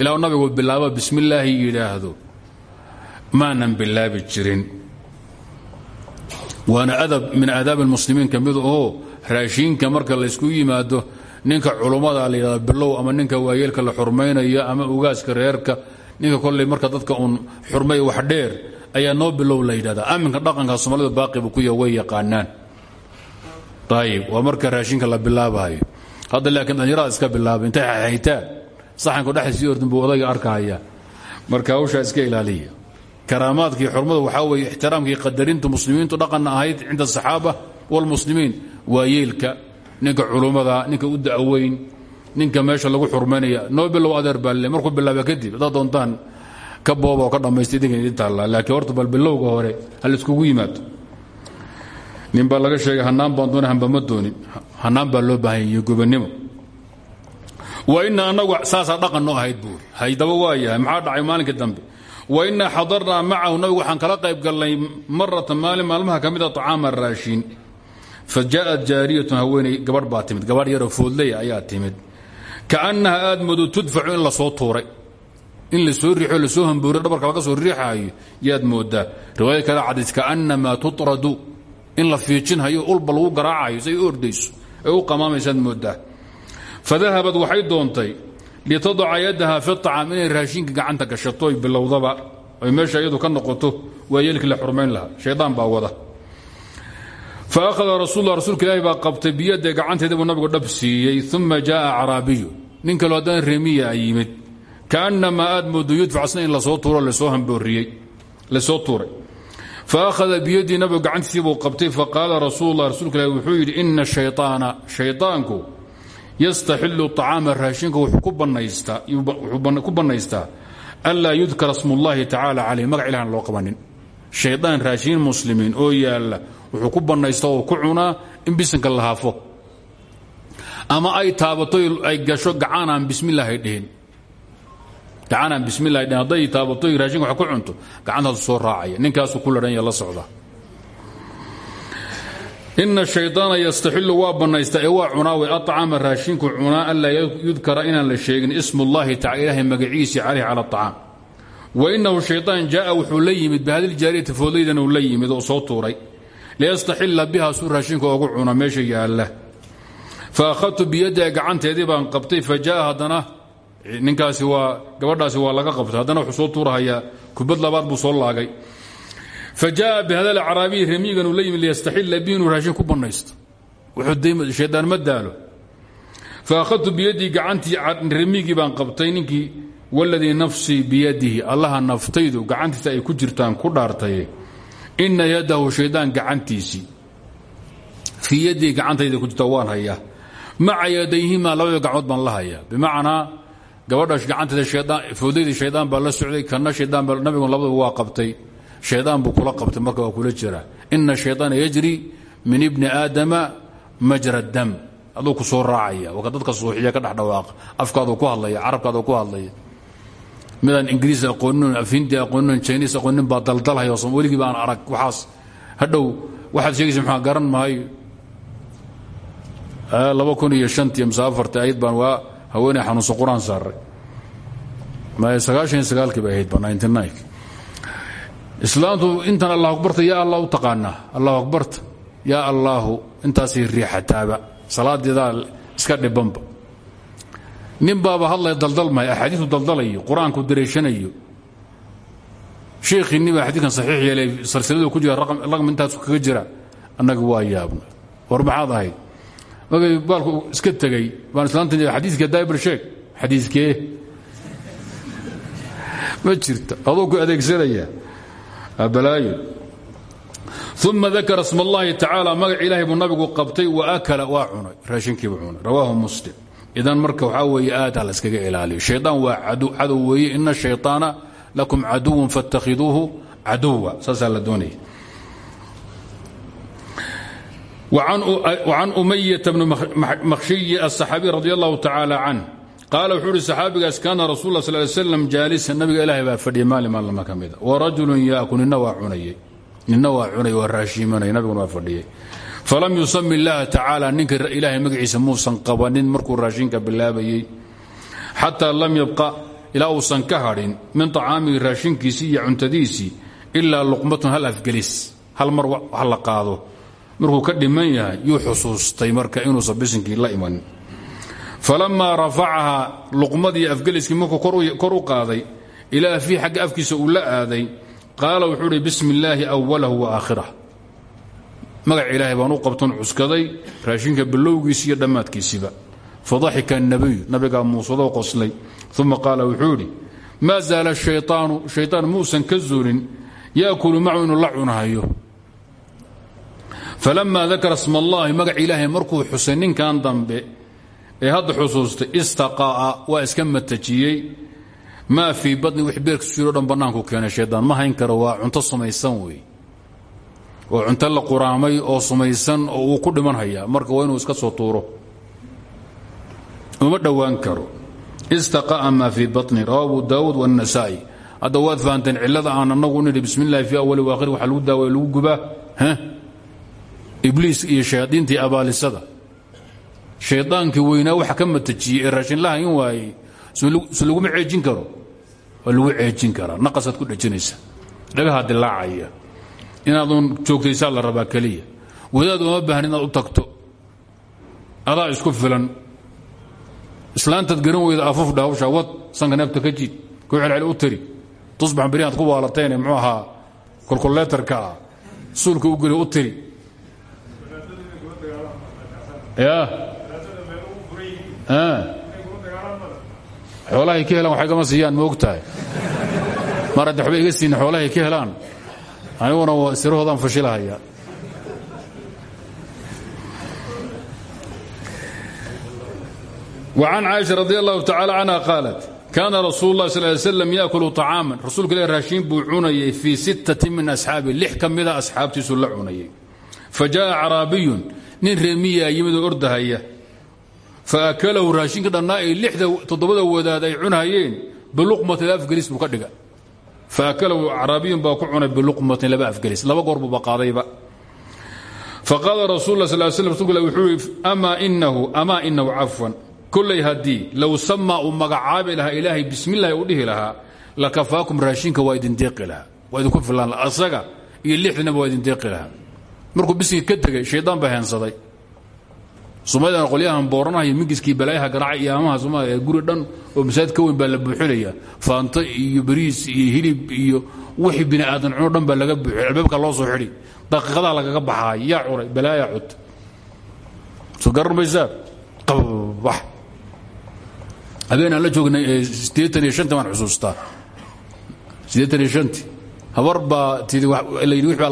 [SPEAKER 1] Ilaa nabigu bilaabo bismi illaahi yidhaahdo maanan bilaabi jirin. Waana adab min aadaab almuslimiin ka mid oo raashiinka marka laysku yimaado ninka culummada la yidhahdo bilow ama ninka waayeelka la xurmaynayo ama ugaaska reerka ninka kolley marka dadka uun xurmay wax dheer ayaa noo bilow la yidhahdaa. Aminka dhaqanka soomaalida baaqi buu ku yaha way yaqaanaan. Ayib waa marka raashinka la bilaabayo hadda laakiin dhallinyarada iska bilaaba intay haytaan saxanku dhexdiisii ordin buu odayga arkahaya marka hawshaa iska ilaaliya. Karaamaadkii xurmada waxaa weeye ixtiraamkii qadarinta muslimiintu dhaqanna ahayd cinda asaxaaba walmuslimiin waa yeelka ninka culummada ninka u da'weyn ninka meesha lagu xurmaynaya noo bilow adeer baalle markuu bilaaba kadib haddaad doontaan ka booba oo ka dhammaysta idinka idin taallaa laakiin horta bal bilowga hore ha laiskugu yimaado. Nin laga sheegay hanaan baan doona hamba ma doonin hanaan baa loo baahan iyo gobannimo wa ina anagu saasaa dhaqan ahayd buuri haydaba waa maxaa dhacay maalinka dambe? Wa inaa xadarnaa macahu nabigu waxaan kala qayb galnay marata maalin maalmaha ka mid a طacaama raashiin fa jaaءat jaariyatun haweeney gabadh baa timid gabadh yaroo foodley ayaa timid kaannaha aad moodo tudfacu in la soo tuuray in la soo riixo la soo hambuuriyo dhabarka laga soo riixaayo yaad moodaa riwaayad kale cadiis kaannamaa tuطradu in la fiijinhayo ulba lagu garaacayo say u ordayso ee u qamaamaysaad moodaa fadahabad waxay doontay litadaca yadaha fi acaam inay raashinka gacanta gashato oy wada faahada rasulla rasuulka ilaahi baa qabtay biyadda gacanteeda buu nabigu dhab siiyey uma jaaa caraabiyu nin kaloo haddana reemiya a yimid kaannamaa aad moodo yudfacasna in la soo tuuro la soo tuuray faakhada biyaddii nabigu gacantiisii buu qabtay faqaala rasuulula rasuulka ilahi wuxuu yidhi ina shayaana shayaanku yastaxilu acaama raashinka wuxuu ku bannaystaa anlaa yudkara smullahi tacaala caleyh magac ilahna loo qabanin shayaan raashiin muslimiin oo yaalla wuxuu ku bannaysta oo ku cunaa in bisinka la haafo ama ay taabato ay gasho gacaanaan bismillahay dhihin gacanaan bismillahi dhihin hadday taabato raashinka wax ku cunto gacantaasu soo raacaya ninkaasuu ku ladhanya la socda ina shayطaana yastaxilu waa bannaystaa ee waa cunaa way acama raashinku cunaa anlaa yudkara inaan la sheegin ismu اllahi tacala ilahay magaciisii calayh cala aطacaam wainahu shayطaan jaءa wuxuu la yimid bihadiljaariyati foodlaydan uu la yimid oo soo tuuray liyastaxila biha suu raashinka ogu cuna meesha yaalla faahadtu biyaddaa gacanteedii baan qabtay fa jaa haddana ninkaasi waa gabadhaasi waa laga qabtay haddana wuxuu soo tuurahayaa kubad labaad buu soo laagay fa jaaa bihada alcaraabiyi remiigan uu la yimid liyastaxila bihi inuu raashin ku bannaysto wuxuu shaydaan ma daalo fa akhadtu biyadii gacantii remiigii baan qabtay ninkii waladii nafsii biyadihi allaha naftaydu gacantiisa ay ku jirtaan ku dhaartay ina yadahu shaydaan gacantiisii fii yadii gacantayda ku jirta waan hayaa maca yadayhima labada gacmood baan la hayaa. Bimacnaa gabadha gacanteeda foodayda shaydaan baa la socday kana shaydaan baa nabigu labadaba waa qabtay. Shaydaan buu kula qabtay marka waa kula jiraa. Ina shayطaana yajri min ibni aadama majra dam. Aduu ku soo raacaya. Waa ka dadka suuxiya ka dhexdhawaaqa afkaadu ku hadlaya carabkaadu ku hadlaya midaan ingiriis aqoonin af hindi aqoonin jiniis aqoonin baa daldalhaya weligii baan arag waxaas. Hadhow waxaad sheegaysa maxaa garan maayo? Laba kun iyo shantii mise afartii ayd baan waa haweeney xanuunsan qur'aan saaray sagaashan iyo sagaalkii bay ahayd ba ninety nine islaamtu intan allah akbarta yaa allah u allahu akbarta yaa allaahu intaasay riixataaba. Salaadeedaa iska dhibanba nin baaba hadlaya daldalmaya axaadiisu daldalayo qur'aanku dareeshanayo sheekhiinni baa xadiidkan saxiix yeelay silsiladu ku jira raqam intaasu kaga jira. Annaga waa yaabna. War maxaad ahayd. Markay baalku iska tegey baan islaanta xadiiskee daibir sheeg xadiiskee ma jirta aduu ku adeegsanaya. Balaayo. Uma dakara sm اllahi tacaala magac ilaahay buu nabigu qabtay waakala waa cunay. Raashinkiibuu idan marka waxaa weeye aada laskaga ilaaliyo. Shayaan waa cadow weeye. Ina shayaana lakum caduwan fatakhiduuhu caduwa saasaa la doonaya an umayta bni makhshiyi aلصaxaabiy radi allahu tacaala can. Qaala wuxuu uhi saxaabigaas kaana rasul la sal slam jaalisa nabiga ilahay baa fadhiyay maalin maalama ka mida warajulu yaakul nina waa cunayey waa raashiimanaya nabiguna waa fadhiyey falam yusami اllaha tacaala ninka ilaahay magaciisa muusan qabanin markuu raashinka bilaabayey xataa lam yabqa ilaa uusan ka hadhin min طacaamihi raashinkiisii iyo cuntadiisii ilaa luqmatun hal afgelis hal mar wax la qaado. Markuu ka dhiman yahay yuu xusuustay marka inuusan bisinkii la imanin falamaa rafacahaa luqmadii afgeliskii markuu kor u qaaday ilaa fii xagga afkiisa uu la aaday qaala wuxuu uhi bismi illaahi awalahu wa aakhirah magac ilaahay baan u qabtan cuskaday raashinka bilowgiisi iyo dhammaadkiisiba fadaxika anabiyu nabigaa muusado qoslay. Uma qaala wuxuu idhi maa zaala shayaanu shayaan muusan ka zuulin. Yaakulu macu inuu la cunahayo falamaa dakara sma allahi magaca ilaahay markuu xusay ninkan dambe ee hadda xusuustay istaqa'a waa iska matajiyey. Maa fii badni wix beerkisu jiro dhan bannaanku keenay shayaan ma hayn karo waa cunto samaysan weeye waa cunto la quraamay oo sumaysan oo uu ku dhiman hayaa marka waa inuu iska soo tuuro. Uma dhowaan karo. Istaqa'a maa fii batni rawa abu daawuud waannasaa'i hadda waad fahanteen cillada aan annagu nidhi bismi illahi fii awali waakhir waxa lagu daawaya lagu gubaa ibliis iyo shayaadiintii abaalisada shaydaankii weynaa waxa ka matajiyey ee raashinlaha in waayey su laguma ceejin karo. Waa lagu ceejin karaa. Naqasaad ku dhejinaysa dhagahaa dilaacaya inaadun joogtaysaa la rabaa keliya. Wadaad uma baahan inaad u tagto. Adaa isku filan. Islaantaad garan weyda afuf dhaawsha wad sanka neebta ka jiid. Ku celcel u tari. Tusbax beri aad ku waalateene muxuu ahaa kolkoleetarka ah suulka u geli u tiri. Ya. Xoolahay ka helaan waxay gama siiyaan ma og tahay mar hadda waxba iga siin xoolahay ka helaan aniguna sirahoodaan fashilahaya وعن cائشha رضي الله تعالى عنها قالت كاna رasuل الlah صل ل sلم yأkل طacاaما rasuulka ilah raashiin buu cunayay fii siتaة min أصxaabi lix ka mida asxaabtiisu la cunayay fajaءa caraabiyu nin reemiyaa yimidoo ordahaya faأkalahu raashinka dhannaa ay lixda toddobada wadaad ay cunhayeen biluqmatin afgelis buu ka dhiga faakalahu caraabiyun baa ku cunay biluqmatin laba afgelis laba goor buuba qaadayba faqaala rasul la sl wuxuu yii amaa inahu cafwan kolay haddii low samaa uu magacaabi lahaa ilaahay bismillahi u dhihi lahaa lakafaakum raashinka waa idin deeqi lahaa waa idinku filaan laha asaga iyo lixdinaba waa idin deeqi lahaa markuu bisigii ka tegey shaydaan somaalidan qolyahan booranahay mingiskii balaayaha garaacay iyo amaha ee guri dhan oo masaajid ka weyn baa la buuxinaya. Faanto iyo bariis iyo hilib iyo wixii bini aadan dhan baa laga buuxiy albaabka loo soo xidhi. Daqiiqadaa lagaga baxaay yaa curay balaaya cud. Soo garan maysaa? Qababax la joognay siddeetan iyo shanti waan xusuustaa. Siddeetan iyo shanti habar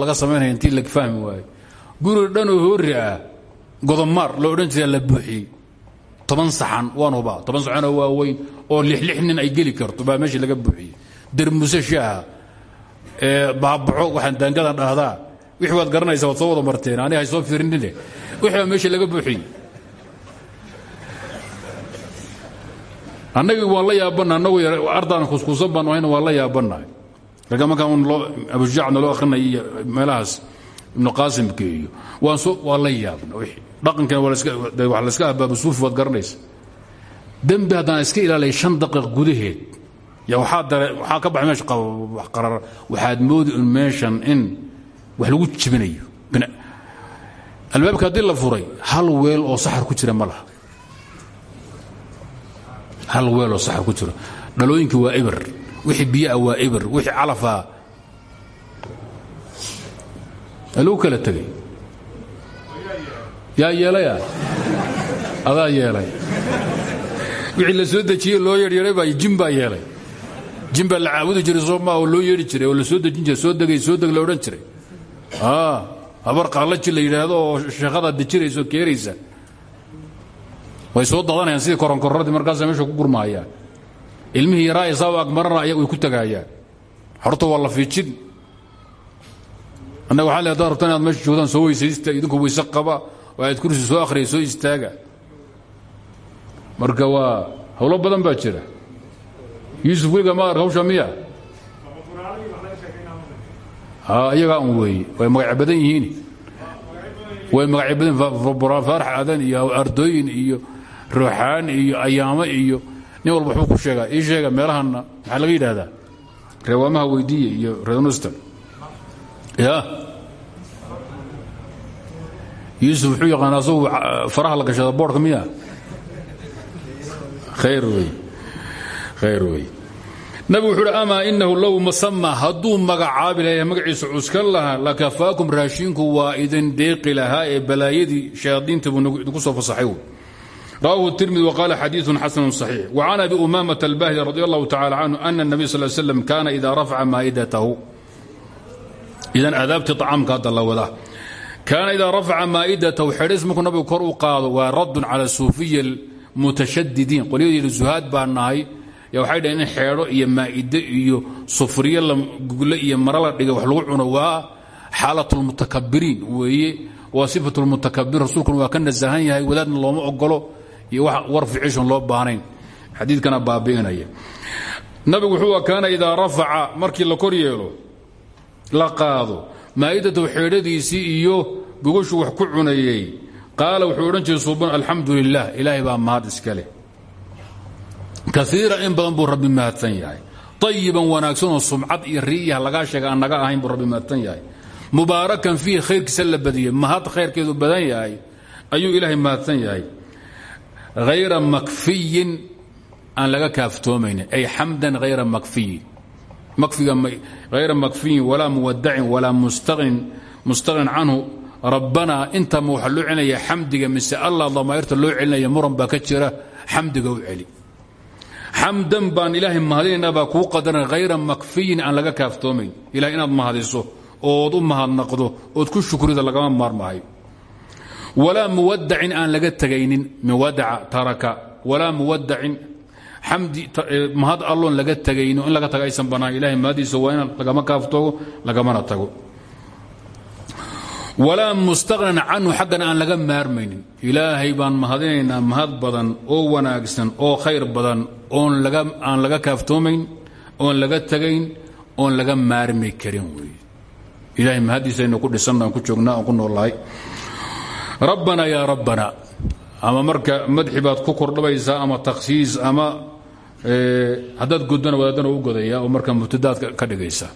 [SPEAKER 1] laga samaynaya intii la fahmi waayo guri dhan oo hoori ah godomaar loo odhan jira la buuxiyey. Toban saxan waan hubaa. Toban saxanoo waaweyn oo lixlix nin ay geli karto baa meeshii laga buuxiyey. Dermuse shaaha baabaxo waxaan daangadan dhahdaa. Wix waad garanaysaa waad soo wada marteen aniga hay soo fiirinine wixii baa meeshii laga buuxiyey. Annagii waan la yaabanna annagu ardaan kuskuusan baan ahayna waan la yaabannahay ragga markaan abujaacna loo akhrinay iyo meelahaas ibnu waan soo waan la yaabna dhaqankana waa wax layska ahbaaba suufi waad garanaysa. Dembi haddaan iska ilaalay shan daqiiq gudaheed ya waxaa ka baxay meesha wax qarara waxaad moodi un meeshan in wax lagu jibinayo. Albaabka haddii la furay hal weel oo saxar ku jira ma hal weeloo saxar ku jiro dhalooyinkii waa ibir wixii biyaha waa ibir wixii calafaa lagu kala tegay yaa yeelaya? Adaa yeelay. Wixii la soo dejiyey loo yeedhyeedhay baa jin baa yeelay. Jin baa la caabudi jiray soo maa oo loo yeedhi jiray oo la soo dejin jiray soo degay soo deg la odhan jiray. Habar qaalaji la yidhaahdo oo sheekhadaa dejinaysa oo keenaysa way soo dadanayaan sidii koronkoradii markaasa meesha ku gurmaayaan. Ilmihii yaraa isaaba agmarana ayaga way ku tagaayaan horta waa la fiijin annaga waxaa le hadaad rabtaan inaad meesha joogdaan soo weysaysta idinku weyse qaba oo aad kursi soo akhriya soo istaaga marka waa hawlo badan baa jira. Yuusuf weliga ma ark hawsha miya? Iyagaa un weeye way magacyo badan yihiin. Way magacyo badan faarax aadan iyo ardooyin iyo ruuxaan iyo ayaamo iyo nin walba waxbuu ku sheegaa ii sheega meelahanna. Maxaa laga yidhaahdaa? Reewaamaha weydiiya iyo renuster ya yuusuf wuxuu yaqaana asagu faraha la gashada boorhka miya khayr wey khayr wey nabigu wuxuu uhi amaa inahu low masama hadduu magacaabi laha magaciisa cuskan lahaa lakafaakum raashinku waa idin deeqi lahaa ee balaayadii shayaadiinta buu idinku soo fasaxay rawahu التirmidi وqala xadiiث xasn صaxiix وcan abi umamaة الbahli radi اllahu tacalى canhu ana الnabiy sal slam kana ida rafca maa'idatahu idan aadaabtii acaamka hadda la wadaa kaana idaa rafaca maaidatahu xedhis markuu kor u qaado waa raddun cala suufiya mutashadidiin qolyadii zuhaad baa nahay. Waxay dhaheen in xeedho iyo maa'ide iyo sufriye la gugle iyo mara la wax lagu cuno waa xaalatulmutakabiriin weeye. Waa sifatlmutakabiriin rasuulkuna waa ka nasahan yahay wadaadna looma ogolo iyo wax war loo baahnayn. Xadiidkana baabi'inaya. Nabigu wuxuu kaana idaa rafaca markii la kor yeelo la qaado. Maa'idatahu xeedhadiisii iyo gogoshu wax ku cunayey. Qaala wuxuu odhan jiray suuban alxamdu lilah ilaahay baa mahad iska leh. In badan buu rabbi mahadsan yahay. Ayiban wanaagsanoo sumcad iyo ri'iyah lagaa sheega aan ahayn buu rabbi mahadsan yahay. Mubaarakan fiihi khayrkiisa la badiyey mahad khayrkeedu badan yahay ayuu ilaahay mahadsan yahay. Hayra makfiyin aan laga kaaftoomaynin ay xamdan hayra makfiyin hayra makfiyin walaa muwadacin walaa mustaqnin canhu rabbanaa inta ma waxa loo celinaya xamdiga mise allah damaa'irta loo celinaya muran baa ka jira xamdiga u celi. Xamdan baan ilaahay mahadinaynaa baa kuu qadaran hayra makfiyin aan laga kaaftoomayn ilahay inaad mahadiso ood u mahadnaqdo ood ku shukrida lagama maarmahayo walaa muwadacin aan laga tegaynin muwadaca taraka walaa muwadacin xamdi mahad alloon laga tegaynin in laga taga aysan bannaan ilahay mahadiisa waa in lagama kaaftoogo lagamana tago. Walaa mustaqnan canhu laga maarmaynin. Ilaahay baan mahadinaynaa mahad badan oo wanaagsan oo khayr badan oon aan laga kaaftoomayn oon laga tegayn oon laga maarmi karin wey ilahay mahadiisaynu ku dhisanna ku joognaa ku noolahay. Rabbana yaa rabbana ama marka madxi ku kordhabaysaa ama takhsiis ama haddaad godana wadaadana u godaya oo marka mubtadaad ka dhigaysa.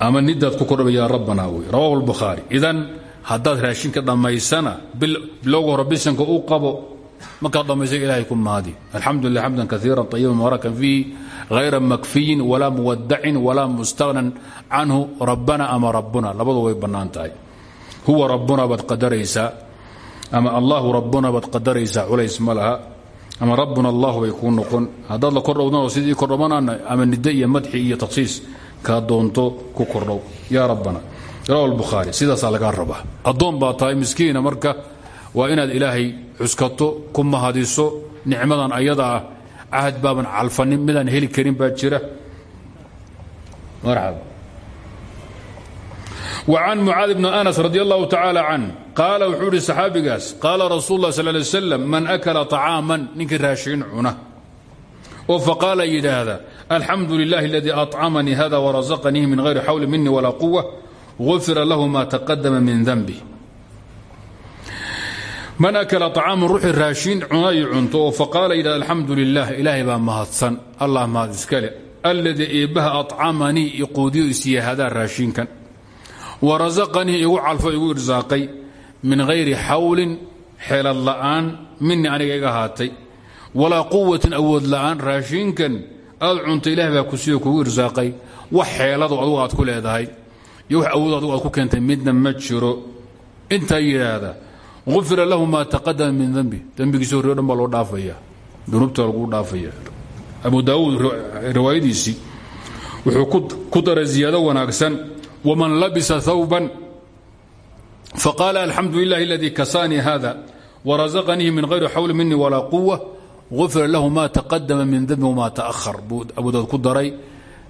[SPEAKER 1] Ama nidaad ku kordhaba yaa rabbana wey rawahu lbukhaari idan haddaad raashinka dhammaysana bilowga hore bisanka u qabo markaad dhammaysa ilahay ku mahadi. Alxamdu lilah xamdan kaiira طayiba mubaarakan fiihi hayra makfiyin walaa muwadacin walaa mustagnan canhu rabbana ama rabbuna. Labadu way bannaan huwa rabbuna baad qadaraysaa ama allahu rabbuna baad qadaraysaa culays ama rabbuna allahu bay kuu noqon. Haddaad la kordhowdana sidii kordhomanana ama nide iyo madxi iyo takhsiis kaa doonto ku kordhow. Yaa rabbana rawa lbukhaari sidaasaa lagaa rabaa. Addoon baa tahay miskiina marka waa inaad ilaahay cuskato ku mahadiso nicmadan ayada ah cahad baaban calfanin midaan heli karin baa jira. Marxaba وcan mucaadi bni anas radi allahu tacaala can qaala wuxuu idhi saxaabigaas qaala rasuul lah sal lay slam man akala طacaaman ninkii raashiin cuna. Oo faqaala yidhaahda alxamdu lilahi aladii acamanii hada warasaqanihi min hayri xawli mini walaa quwa gufira lahu ma taqadama min danbi man akala acaaman ruuxii raashiin cunayo cunto. Oo faqaala yidhahda alxamdu lilah ilaahay baa mahadsan. Allah mahad iskale aladii eebbaha acamanii iquudiyo isyahadaa raashiinkan warasaqanii igu calfo igu irsaaqay min hayri xawlin xeelad la'aan minii aniga iga ahaatay walaa quwatin awood la'aan raashinkan aad cunta ilaah baa ku siiyo kugu irsaaqay. Wax xeelado adugu aad ku leedahay. Iyo wax awood adugu aad ku keentay midna ma jiro. Intaa yidhaahda ufira lahu maa taqadama min dembi dembigiisi horrey o dhan baa loo dhaafaya. Dunuubta lagu dhaafaya. Abu daawuud riwaayadiisii wuxuu ku daray ziyaado wanaagsan wman labisa ثawba faqaala alxamdu lilah اladii kasaanii hada warazaqanii min hayri xawli mini walaa quwa gufira lahu ma taqadama min dembi wma taahar buu abudaad ku daray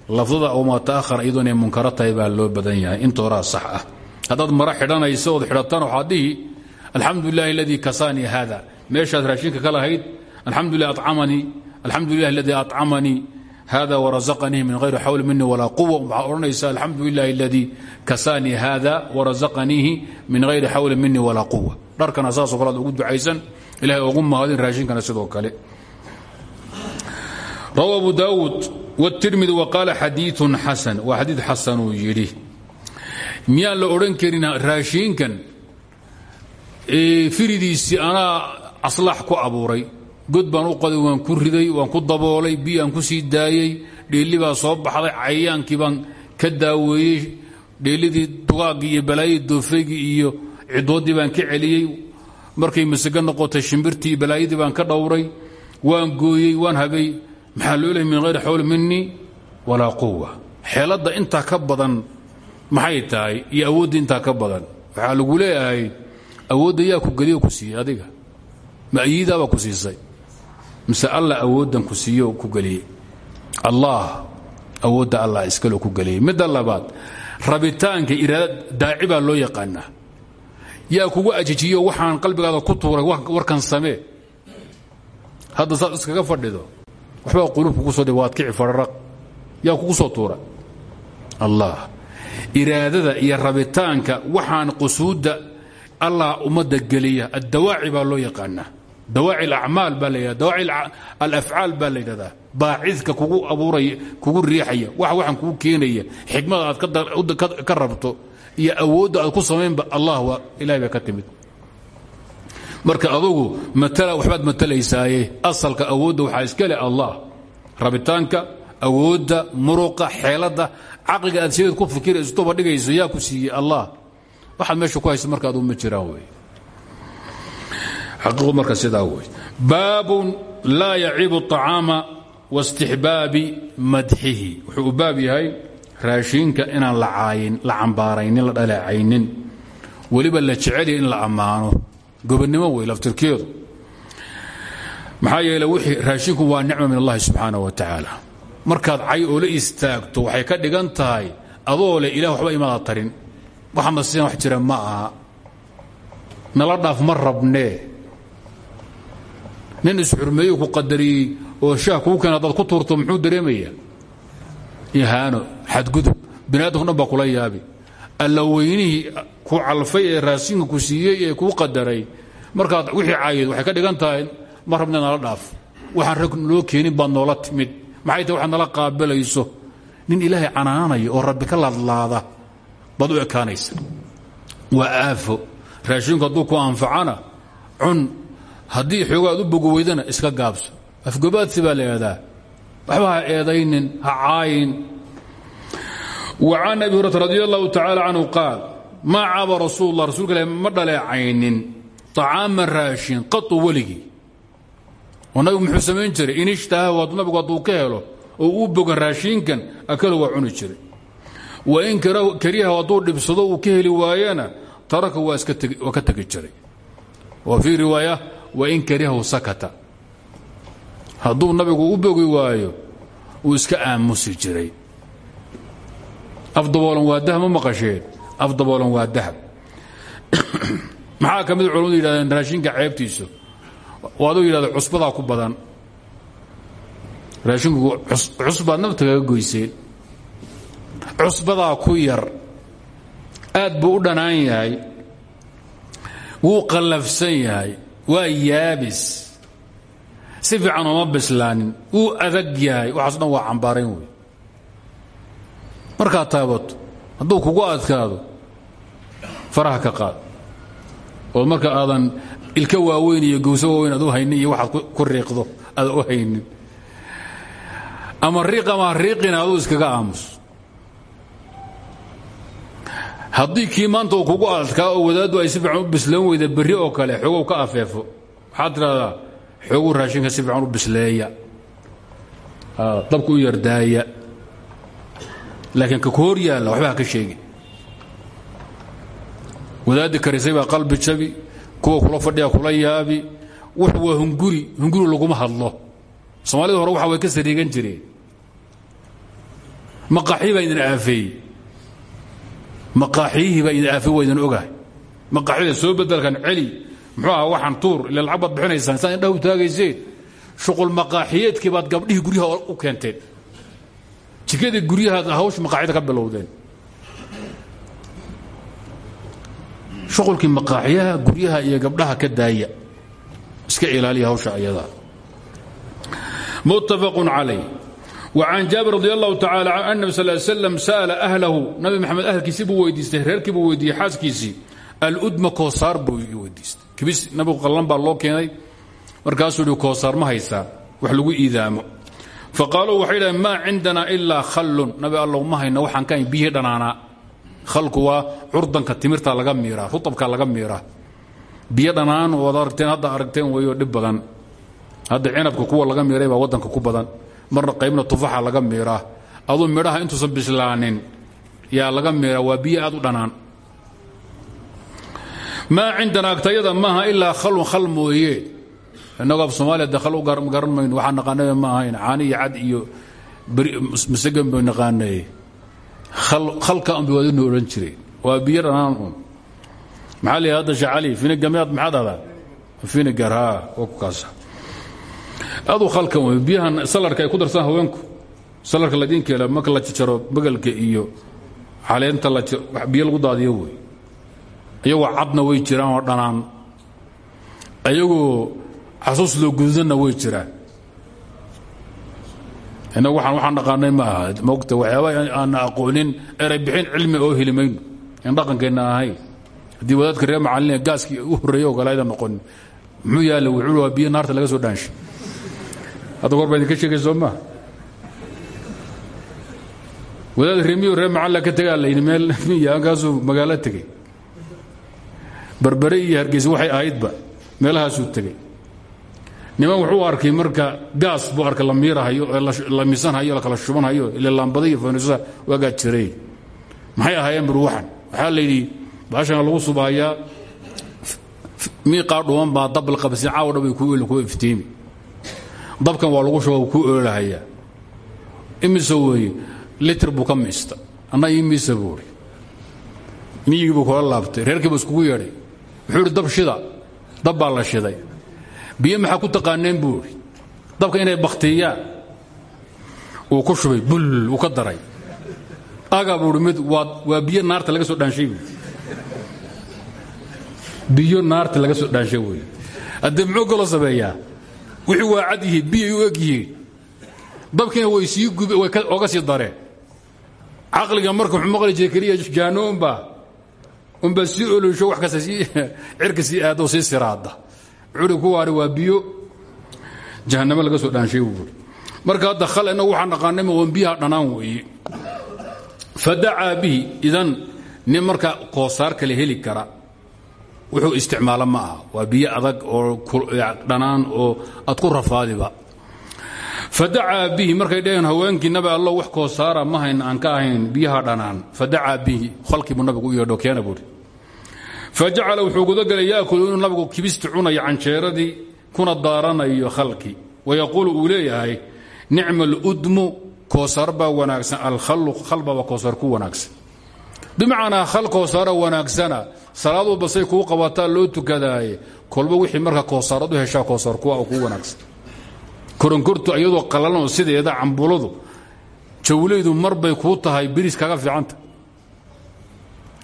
[SPEAKER 1] lafdada wmaa taahar iyadoo inay munkaro tahay baa loo badan yahay intooraa sax ah haddaad maro xidhanayso ood xidhataan waxaad dhihi alxamdu lilah اladii kasaanii hada meeshaad raashinka ka lahayd alxamdu lilah acamanii alxamdu lilah اladii acamanii hada wrazaqanii min hayri xawli mini walaa quwa waxaa odhanaysa alxamdu lilah اladii kasaanii hada warazaqaniihi min hayri xawli mini walaa quwa dharkana saasoo kale ad ugu ducaysan ilahay ugu mahadin raashinkana sidoo kale rawa abu daawuud wاtirmidi waqaala xadiiثu xasan waa xadiid xasanuu yidhi miyaan la odhan karin raashiinkan firidiisii anaa aslaax ku abuuray god baan u qoday waan ku riday waan ku daboolay biyaan ku sii daayey dheelli baa soo baxday cayayaankii baan ka daaweeyey dheellidii dugaaggii iyo balaayadii doofeygii iyo cidooddii baan ka celiyey markay masego noqotay shimbirtii iyo balaayadii baan ka dhowray waan gooyey waan hagay maxaa loo lehay min hayri xawli minii walaa quwa xeeladda intaa ka badan maxay tahay iyo awoodda intaa ka badan? Waxaa lagu leeyahay awoodda yaa ku geliyo ku siiyey adiga. Ma ayiidaabaa ku siisay mise allah awooddan ku siiyo ku geliyey. Allah awoodda allah iskaloo ku geliyey. Midda labaad rabitaanka iraada daaci baa loo yaqaanaa. Yaa kugu ajijiyo waxaan qalbigaada ku tuuray warkan samee. Hadda saad iskaga fadhido waxbaa quluub kugu soo dhib waad kici fararaq. Yaa kugu soo tuura allah iraadada iyo rabitaanka waxaan qusuudda allah ummadda geliya addawaaci baa loo yaqaanaa dawaaci alacmaal baa la yidhahda dawaaci alafcaal baa la yidhahdaa. Baacidka kugu abuuraya kugu riixaya wax waxaan kugu keenaya xikmada aad ka rabto iyo awoodda aad ku samaynba allah waa ilahay baa ka timid. Marka adugu matala waxbaad matalaysaaye asalka awoodda waxaa iska leh allah. Rabitaanka awoodda muruqa xeeladda caqliga aad sheegeed ku fikirayso toba dhigayso yaa ku siiyey allah. Waxaad meesha ku haysa marka aduu ma jiraan wey xaqiiqu marka sidaa wey baabun laa yacibu acaama wastixbaabi madxihi. Wuxuu u baab yahay raashiinka inaan la cambaaraynin la dhaleecaynin. Weliba la jecelya in la ammaano. Gobonimo wey laftirkeedu. Maxaa yeele raashinku waa nicma min allahi subxaana wa tacaala. Markaad cay oo la istaagto waxay ka dhigan tahay adoo le ilah waxba imaada ma aha nin isxurmeeyo ku qadariyey oo shaah kuu keena hadaad ku tuurto muxuu dareemaya ihaano xadgudub. Bini adamku dhan baa kula yaabi. Alla weynihii ku calfay ee raashinka ku siiyey ee kuu qadaray. Markaad wixii caayid waxay ka dhigan tahay ma rabne nala dhaaf. Waxaan rag noo keenin baad noola timid. Maxay tahay waxaad nala qaabilayso nin ilaahay canaanaya oo rabbi ka laadlaada baad u ekaanaysa. Waa aafo. Raashinku hadduu ku anfacana cun haddii xoogaad u bogo weydana iska gaabso. Afgobaadsi baa la eedaa waxba ha eedaynin ha caayin. Wa can abi hurata radi qaal maa caba rasuul lah ma dhaleecaynin. طacaaman raashin qatu weligii oo nabigu muxuu samayn jiray in ishtahahu nabigu hadduu ka helo oo uu boga raashiinkan akalo waa cuni jiray. Wain karihahu hadduu dhibsado uu ka waayana taraka waa ka tegi jiray. Wa fii wain karihahu sakata. Hadduu nabigu u bogi waayo uu iska aamusi jiray. Afdaboolan waa dahab ma maqasheen? Afdaboolan waa dahab. Maxaa ka mid culamadu yidhahdeen raashinka ceebtiisu? Waaduu yidhahda cusbadaa ku badan. Raashinku cusbaad nafta kaga goyseen cusbadaa ku yar. Aad buu u dhanaan yahay. Wuu qallafsan yahay waa yaabis. Si fiican ooma bislaanin. Wuu adag yahay. Waxaaso dhan waa cambaarayn wey markaad taabato hadduu kugu adkaado faraha ka qaad. Oo marka aadan ilka waaweyn iyo gowso waaweyn aad u haynin iyo waxaad ku riiqdo aadan u haynin. Ama riiq ama riiqina aduu iskaga aamus haddii kii maanta uu kugu adkaa oo wadaaddu ay si fiican u bislaan weyda berri oo kale xoogow ka afeefo. Waxaad tidhahdaa xooguu raashinka si fiican u bisleeya. Dabku u yardaaya. Laakiin ka ku hor yaalla waxba ha ka sheegi wadaaddi karisay baa qalbi jabi kuwa kula fadhiya kula yaabi. Wuxu waa hunguri hunguri laguma hadlo. Soomaalida hore waxa way ka sariigan jireen. Maqaaxii baa idin aafeeyey maqaaxiyihii baa idin aafey waa idin ogahay. Maqaaxida soo bedelkan celi muxuu aha waxaan tuur ila lacag baad bixinaysaan saa indhaha u taagayseen shuqul maqaaxiyeedkii baad gabdhihii guryaha u keenteen. Jikadii guryahaad hawsha maqaaxida ka bilowdeen. Shuqulkii maqaaxyaha guryaha iyo gabdhaha ka daaya. Iska ilaaliya hawsha ayadaa. Muttafaq calay وcan jaabir radi allahu tacala an nabi sal slam sa'ala ahlahu. Nabi maxamed ahlkiisii buu weydiistay reerkii buu weydiiyey xaaskiisii. Aludma koosaar buu weydiistay. Kibis nabigu qallan baa loo keenay. Markaasuu hi koosaar ma haysaa wax lagu iidaamo. Faqaaluu waxay dhaheen maa cindana ilaa khallun. Nabi allow ma hayno waxaan ka hayn biyihii dhanaanaa. Khalku waa curdanka timirta laga miiraa rutabka laga miiraa. Biyo dhanaan oo ad aragteen hadda aragteen weeyo dhib badan. Hadda cinabka kuwa laga miiray baa waddanka ku badan marna qaybna tufaxa laga miiraa aduu midhaha intuusan bislaanin yaa laga miiraa waa biyo aad u dhanaan. Maa cindana agtayada maaha ilaa khalun khal mooye. Innagoo af soomaaliya de khal u garan mayno waxaa naqaanay ma ahayn caani iyo cad iyo masagan bay naqaanay. Khalka unba waadinu odhan jireen waa biyo dhanaan un. Maxaa la hadda sheekh cali finigamiyaad maxaad ahdaa finigar haa waa ku kaasa aduu khalkan wey biyahan salarka ay ku darsadaan haweenku. Salarka ladiin keela marka la jajaro bagelka iyo caleenta biyo lagu daadiyo wey iyagoo cadna way jiraan oo dhanaan. Ayagoo xasuus loo gududanna way jiraan. Innagu waxaan waxaan dhaqaanay ma aha. Mogta waxyaaba aanna aqoonin eray bixin cilmi oo heli mayno in dhaqankeenna ahayn haddii wadaadka reer macalin gaaskii u kale aydan noqonin muxuu yaalla wuxuu waa biyo naarta laga soo dhaanshay hadda goor baa idinka sheegay soo maa wadaad remiyo reer macalla ka tegaa la yidhi meel halkaasuu magaalo tegey. Berbere iyo hargeysa waxay ahaydba meelahaasuu tegey. Niman wuxuu arkay marka gaas buu arkay la miirahayo la misanhayo la kala shubanhayo ile laambada iyo fanuusa waagaa jiray. Maxay ahaayeen burwaxan waxaa la yidhi baashana lagu subahayaa miiqaa dhuman baa dab la qabsi caawa dhan bay ku ku iftiimi dabkan waa lagu shuba ku oolahayaa imise weeye litir buu ka miista. Anna ii miisa buuri miyigii buu kula laabtay. Reerkii buu iskugu yeedhay. Wuxuu idhi dab shida. Dab baa la shiday. Biyo maxaa ku taqaaneen buu idhi dabka inay bakhtiyaan uu ku shubay bul uu ka daray. Aga buu mid waa biyo naarta laga soo dhaanshay buui biyo naarta laga soo dhaanshay wey haddee muxuu kaloo sameeyaa wixii waa cad yihiin biyay u eg yihiin. Dabkiina way sii way oga sii dareen caqliga marka wuxuu maqli jiray keliya jaano unbaa sii olosho wax kasta sii cirka sii aado sii siraada. Wuxuu kuwaani waa biyo. Jahannamo laga soo dhaanshay buui marka hadda khal innagu waxaan naqaanay ma biyaha dhanaan weeye fadacaa bihi idan nin marka koosaar kale heli kara wuxuu isticmaala ma aha. Waa biyo adag oo dhanaan oo aad ku rafaadiba. Fadacaa bihi markay dhaheen haweenkii nabi allo wax koosaara ma hayn aan ka ahayn biyaha dhanaan. Fadacaa bihi khalkiibuu nabigu u yeedho keena buuri fajacala wuxuu gudagelay yaakulu inuu nabigu kibisti cunayo canjeeradii kuna daaranayo khalki. Wayaquulu uu leeyahay nicma aludmu koosaar baa wanaagsan alkhallu khalbaba koosaar ku wanaagsan. Bimacnaa khal koosaara wanaagsana salaad walba say kuu qabataa loo tukadaaye kolba wixii marka koosaarad u heshaa koosaar kuwa kuu wanaagsan. Koronkortu iyadoo qallalanoo sideeda cambuladu jawlaydu mar bay kuu tahay biris kaga fiicanta.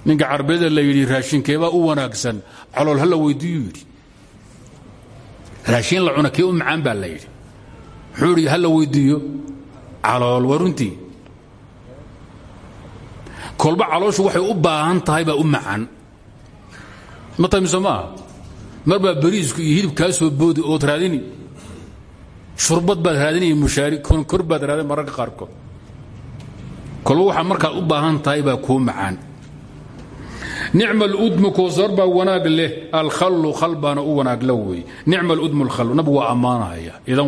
[SPEAKER 1] Ninka carbeeda la yidhi raashinkeebaa u wanaagsan. Calool hala weydiiyuu raashin la cuna kee macaan? baa la yidhi. Muxuu idhi weydiiyo. Calool waa runtii. Kolba calooshu waxay u baahan tahay baa u macaan ma tahay mise maaha mar baa bariisku iyo hilib kaa soo boodi ood raadini shurbad baad raadinaya mushaari kor baad raadin mararka qaarkood. Kolba waxaa markaad u baahan tahay baa kuu macaan. Nicma aludmu koosaar baa wanaag leh alkhallu khal baana u wanaag la weeye nicma aludmu alkhallu nabigu waa ammaanahaya. Idan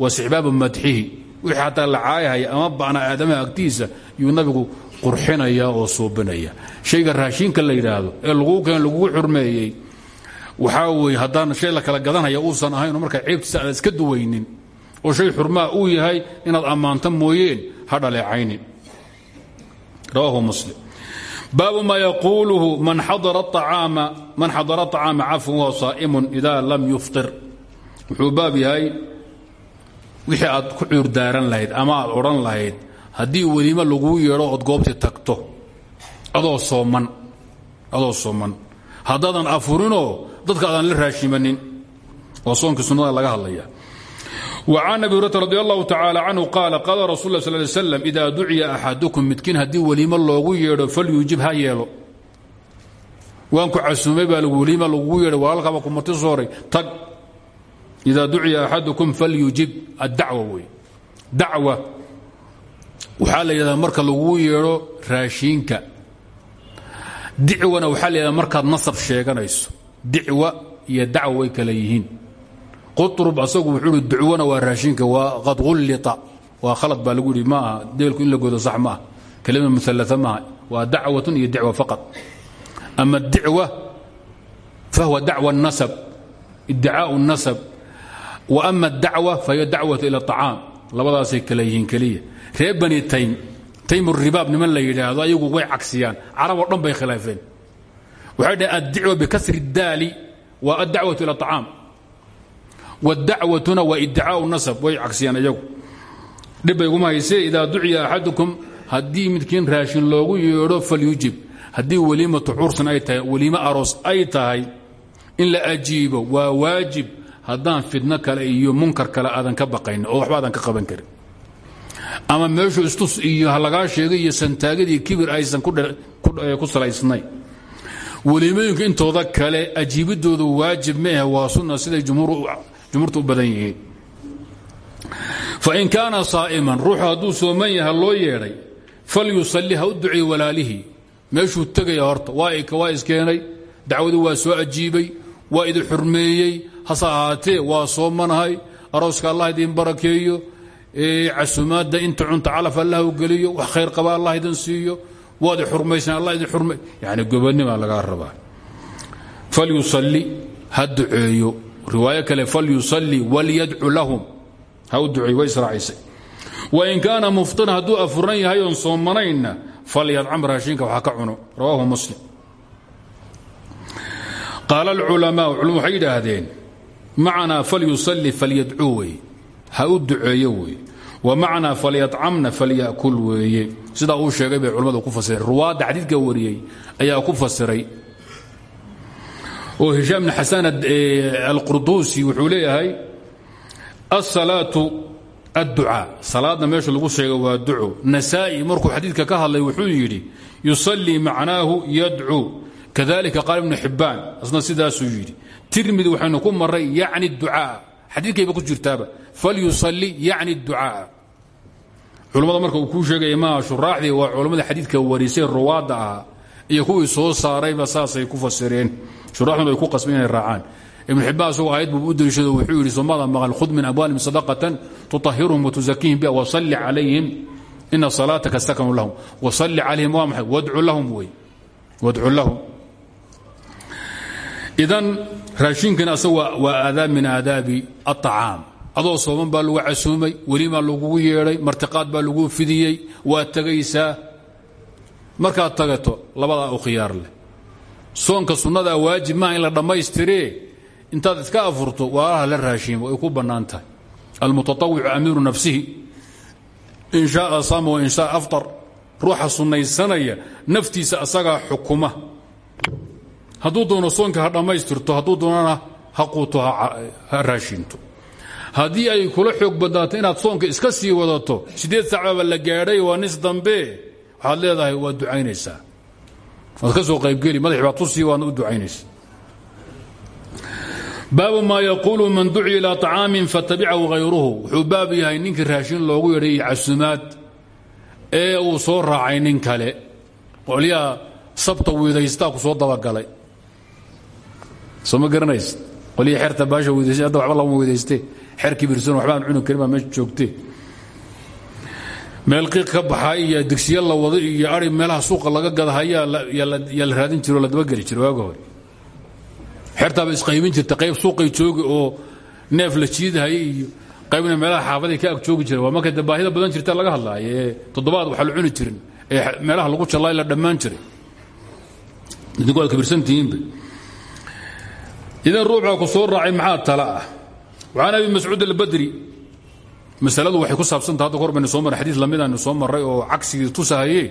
[SPEAKER 1] waa sixbaabu madxihi. Wixii xataa la caayahaya ama ba'na aadamaha agtiisa yuu nabigu qurxinaya oo suubinaya. Shayga raashinka la yidhaahdo ee laguu keen lagugu xurmeeyey waxaa weeye haddaan shay la kala gadanaya uusan ahayn oo markaa aad iska duwaynin oo shay xurmaa uu yahay inaad ammaanto mooyeen ha dhaleecaynin. Muslim. Baabu ma yaquuluhu man xadara acaama cafwan wa saa'imun ida lam yufطir wuxuu baab yahay wixii aad ku cuurdaaran lahayd ama aad odhan haddii weliimo laguu yeedho ood goobtii tagto adoo sooman adoo sooman. Haddaadan afurinoo dadka aadan la raashimanin waa soonkii sunnada laga hadlaya وcan abi hurata radi allahu tacala canhu qaala qaala rasul la sl slam ida duciya axadukum midkiin haddii weliimo loogu yeedho ha yeelo. Waan ku casuumay baa weliima lagugu yeedhay walaalkaba kumati sooray tag. Ida duciya axadukum falyuujib. Addacwa wey. Dacwa waxaa la yidhahdaa marka laguu yeedho raashiinka dicwana waxaa la yidhahdaa markaad nasab sheeganayso. Dicwa iyo dacwa way kala yihiin. Qutrub asagu wuxuu hi ducwana waa raashinka waa qad ullita waa khalad baa lagu yidhi ma aha deelku in la godo sax ma ah kelima mualaa maaha. Waa dacwatun iyo dicwa faqad. Ama dicwa fahuwa dacwa nasab iddicaau nasab. Wa ama adacwa fahiya dacwatu ila acaam labadaasay kala yihiin keliya reer bani taym. Taym ribaab niman la yidhaahdo? Ayagu way cagsiyaan carab oo dhan bay khilaafeen. Waxay dhaheen addicwa bikasri daali waa addacwatu ila acaam wاdacwatuna waa iddicaau nasab. Way cagsiyaan iyagu dhibbay guma haysee idaa duciya axadukum haddii midkiin raashin loogu yeedho falyujib. Haddii weliimatu cursin ay tahay weliimo aroos ay tahay in la ajiibo waa waajib. Haddaan fidno kale iyo munkar kale aadan ka baqayn oo waxba aadan ka qaban karin ama meeshu istus iyo halagaa sheegay iyo santaagidii kibir aysan ku salaysnayn weliimooyinka intooda kale ajiibidoodu waajib maahe waa sunna siday jumhuurtu u badan yihiin. Fain kaana saa'iman ruuxu hadduu sooman yaha loo yeedhay falyusalli ha u duciy walaalihii meeshuu tegaya horta waa iskeenay dacwadii waa soo ajiibay waa idi xurmeeyey hase ahaatee waa soomanahay arooska allah idin barakeeyo casumaadda inta cunta calaf allah u geliyo wax khayr qaba allah idin siiyo waad xurmaysan allah idin xurmay yani gobonnima lagaa rabaa. Falyusalli ha duceeyo. Riwaayo kale falyusalli walyadcu lahum. Ha u duceeyo way israacisay. Wain kaana muftina hadduu afuran yahay oon soomanayna falyadcam raashinka waxa ka cuno. Rawaahu muslim. Qaala alculamaau culum waxay yidhaahdeen macnaa falyusalli falyadcuu weeye ha u duceeyo weeye. Wa macnaa falyacamna falyakul weeye. Sidaa uu sheegay bay culimmadu ku fasireen. Ruwaadda xadiidka wariyey ayaa ku fasiray. Oo hishaam bn xasan alqurduusi wuxuu leeyahay asalaatu adducaa. Salaadna meesha lagu sheega waa duco nasaa'i markuu xadiidka ka hadlay wuxuu yidhi yusallii macnaahu yadcuu kadalika qaal ibnu xibbaan asna sidaasuu yidhi. Tirmidi waxaynu ku maray yacni ducaa. Xadiidkayba ku jirtaaba falyusalli yacni ducaa culammada marka uu kuu sheegaya maaha waa culammada xadiidka warisay ruwaadda ahaa iyo kuwii soo saarayba saasay ku fasireen. Shuraaxduna ay ku qasbeen inay raacaan. Ibnu xibbaan isagoo buu u wuxuu yidhi soomada maqal khud min amwaalihim sadaqatan tutahhiruhum watuzakiihim biha wasalli calayhim ina salaataka sakanu lahum. Wasalli calayhim waa maxay? Wadcu lahum wey wadcu lahum. Idan raashinkan asaga waa aadaab min aadaabi aطacaam adoo sooman baa lagu casuumay welimaa lagugu yeedhay martiqaad baa laguu fidiyey waad tegaysaa markaad tagato labadaa u khiyaar leh. Soonka sunnadaa waajib maaha in la dhammaystiree? Intaad iska afurto waalaha la raashiimo ay ku bannaan tahay. Almutatawicu amiiru nafsihi. In shaaa saama wain shaa aftar. Ruuxa sunnaysanaya naftiisa asagaa xukuma. Hadduu doono soonka ha dhammaystirto doonana ha quuto ha raashinto haddii ay kula xoog badnaato inaad soonka iska sii wadato siddeed saacbaba la gaadhay waa nis dambe. Waxaad leedahay waad ducaynaysaa. Waad ka soo qaybgeli madaxi baad tusii waadna u ducaynaysa baabu maa yaquulu man duciya ilaa طacaamin fatabicahu hayruhu wuxuu baab yahay ninkii raashin loogu yeedhay casumaad ee uu soo raacay nin kale. Qolyaha sabta wiidaystaa ku soo dabagalay. Soo ma garanaysa qolihii xerta baasha wiidaystay hadda wiidayste xer kibirsan waxbaan cuni karin baa meesha joogte. Meel qiiq ka baxaa iyo digsiya la wado iyo ari meelaha suuqa laga gadahayaa yaa la raadin jiro o la dabageli jiro waaga hore xertaaba isqaybin jirta qayb suuqay joogi oo neef la jiidahaya iyo qaybna meelaha xaafaday ka ag joogi jira waa markay baahida badan jirta laga hadlaayo ee toddobaad waxa la cuni jirin ee meelaha lagu jallaay la dhammaan jiray. Idinku waad kabirsantihiinba idan ruuxaa ku soo raacay? Maxaa tala ah وcan abi mascuud albadri. Masaladu waxay ku saabsantaha hadda hor baynu soo marray xadiis lamidaanu soo marray oo cagsigii tusahaye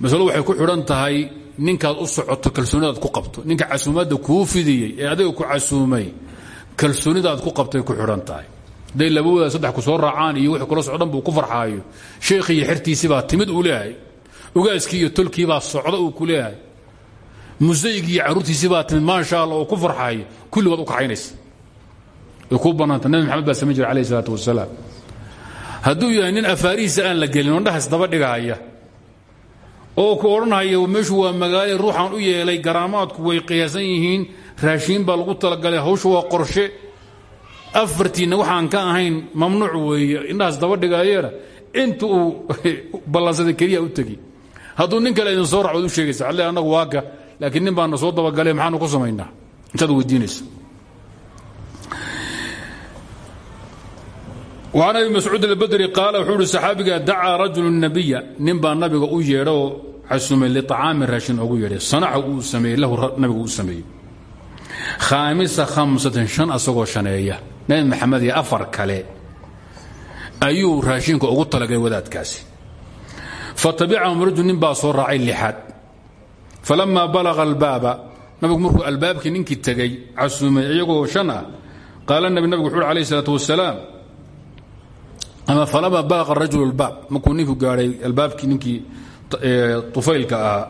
[SPEAKER 1] masaladu waxay ku xidhan tahay ninkaad u socoto kalsoonidaad ku qabto. Ninka casuumaadda kuu fidiyey ee adiga ku casuumay kalsoonidaad ku qabtay ku xidhan tahay. Hadday labawada saddex ku soo raacaan iyo wixii kula socdhan buu ku farxaayo. Sheekhii iyo xertiisii baa timid uu leeyahay. Ogaaskii iyo tolkii baa socda uu ku leeyahay. Musaygii iyo carruurtiisii baa timid maasha allah oo ku farxaayo. Kulligood u kaxaynaysa bannaanta nabi maxamed baa samayn jira alayh wasalaam hadduu yahay nin afaarihiisa aan la gelin ondhahaas daba dhigahaya oo ku odhanhaya meeshu waa magaalo ruuxaan u yeelay garaamaadku way qiyaasan yihiin raashiin baa lagu talagalay hawshu waa qorshe. Afartiinna waxaan ka ahayn mamnuuc weeye indhahaas daba dhigayeena inta uu ballansaday keliya u tegi. Hadduu nin kale soo racod u sheegaysa alle annagu waaga laakiin nin baana soo dabagalay maxaanu ku samaynaa? Intaad weydiinaysa an abi mascuud albadri qaal wuxuu uhi saxaabiga dacaa rajulu nabiya. Ninbaa nabiga u yeedha oo xasumay liacaami raashin ugu yeedhay sanaca uu sameeyey lahu nabigu uu sameeyey. Khaamisa hamsatin shan asagoo shaneeya. Nabi maxamed iyo afar kale ayuu raashinka ugu talagalay wadaadkaasi. Fa tabicahum rajul nin baa soo raacay lixaad. Falammaa balaqa albaaba nabigu markuu albaabkii ninkii tegey casumay iyagoo shan ah ama falama balaqa rajul albaab markuu ninku gaadhay albaabkii ninkii tufaylka ahaa.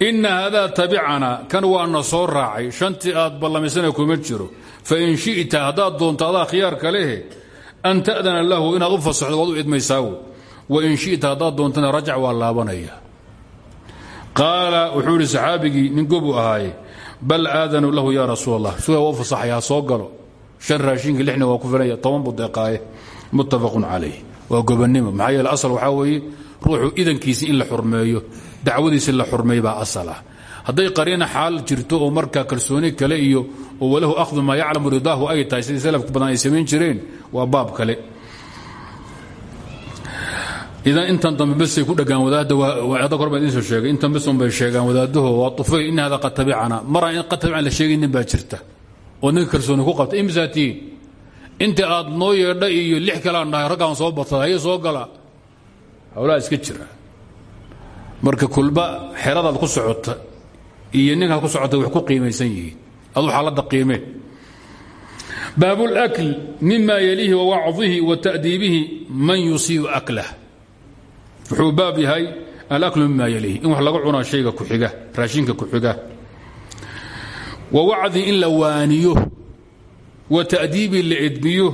[SPEAKER 1] Ina hada tabicana kan waana soo raacay. Shantii aad ballamaysana kuma jiro. Fain shita haddaad doonto adaa khiyaarka lehe an ta'dana lahu inaad u fasaxdo waad u idmaysaawo. Wain shita haddaad doontana rajac waa laabanaya. Qaala wuxuu idhi saxaabigii nin gobu ahaaye bal aadanuu lahu ya rasuul allah suga u fasaxaya ha soo galo shan raashinka lixna waa ku filaya toban buu deeqaaye. Muttafaqun calayh. Waa gobannimo. Maxaa yeele asal waxaa weeye ruuxu idankiisi in la xurmeeyo dacwadiisi la xurmeeyo baa asal ah. Hadday qariina xaal jirto oo markaa kalsooni kale iyo oo walahu akhdu maa yaclamu ridaahu ay tahay sidii salafka badan ay samayn jireen waa baab kale. Idan intan dambe besay ku dhagaan wadaadda ada kor baa idin soo sheegay intan bes unbay sheegaan wadaadaho waa tufayl in hada qad tabicana maraan qad tabican la sheegaynin baa jirta oo ninka kalsooni ku qabta. Imsaa tihiin inta aad noo yeedha iyo lix kalaan dhahay raggaan soo batay haye soo gala howlaha iska jira. Marka kulba xeradaad ku socota iyo ninkaad ku socota wax ku qiimaysan yihiin. Adu xaaladda qiime baabulakl mima yaliihi wa wacdihi wa ta'diibihi man yusiiu aklah. Wuxuu baab yahay alaklu mima yaliihi in wax laga cunaa shayga kuxiga raashinka ku-xiga wa wacdi in la waaniyo wa ta'diibi la edbiyo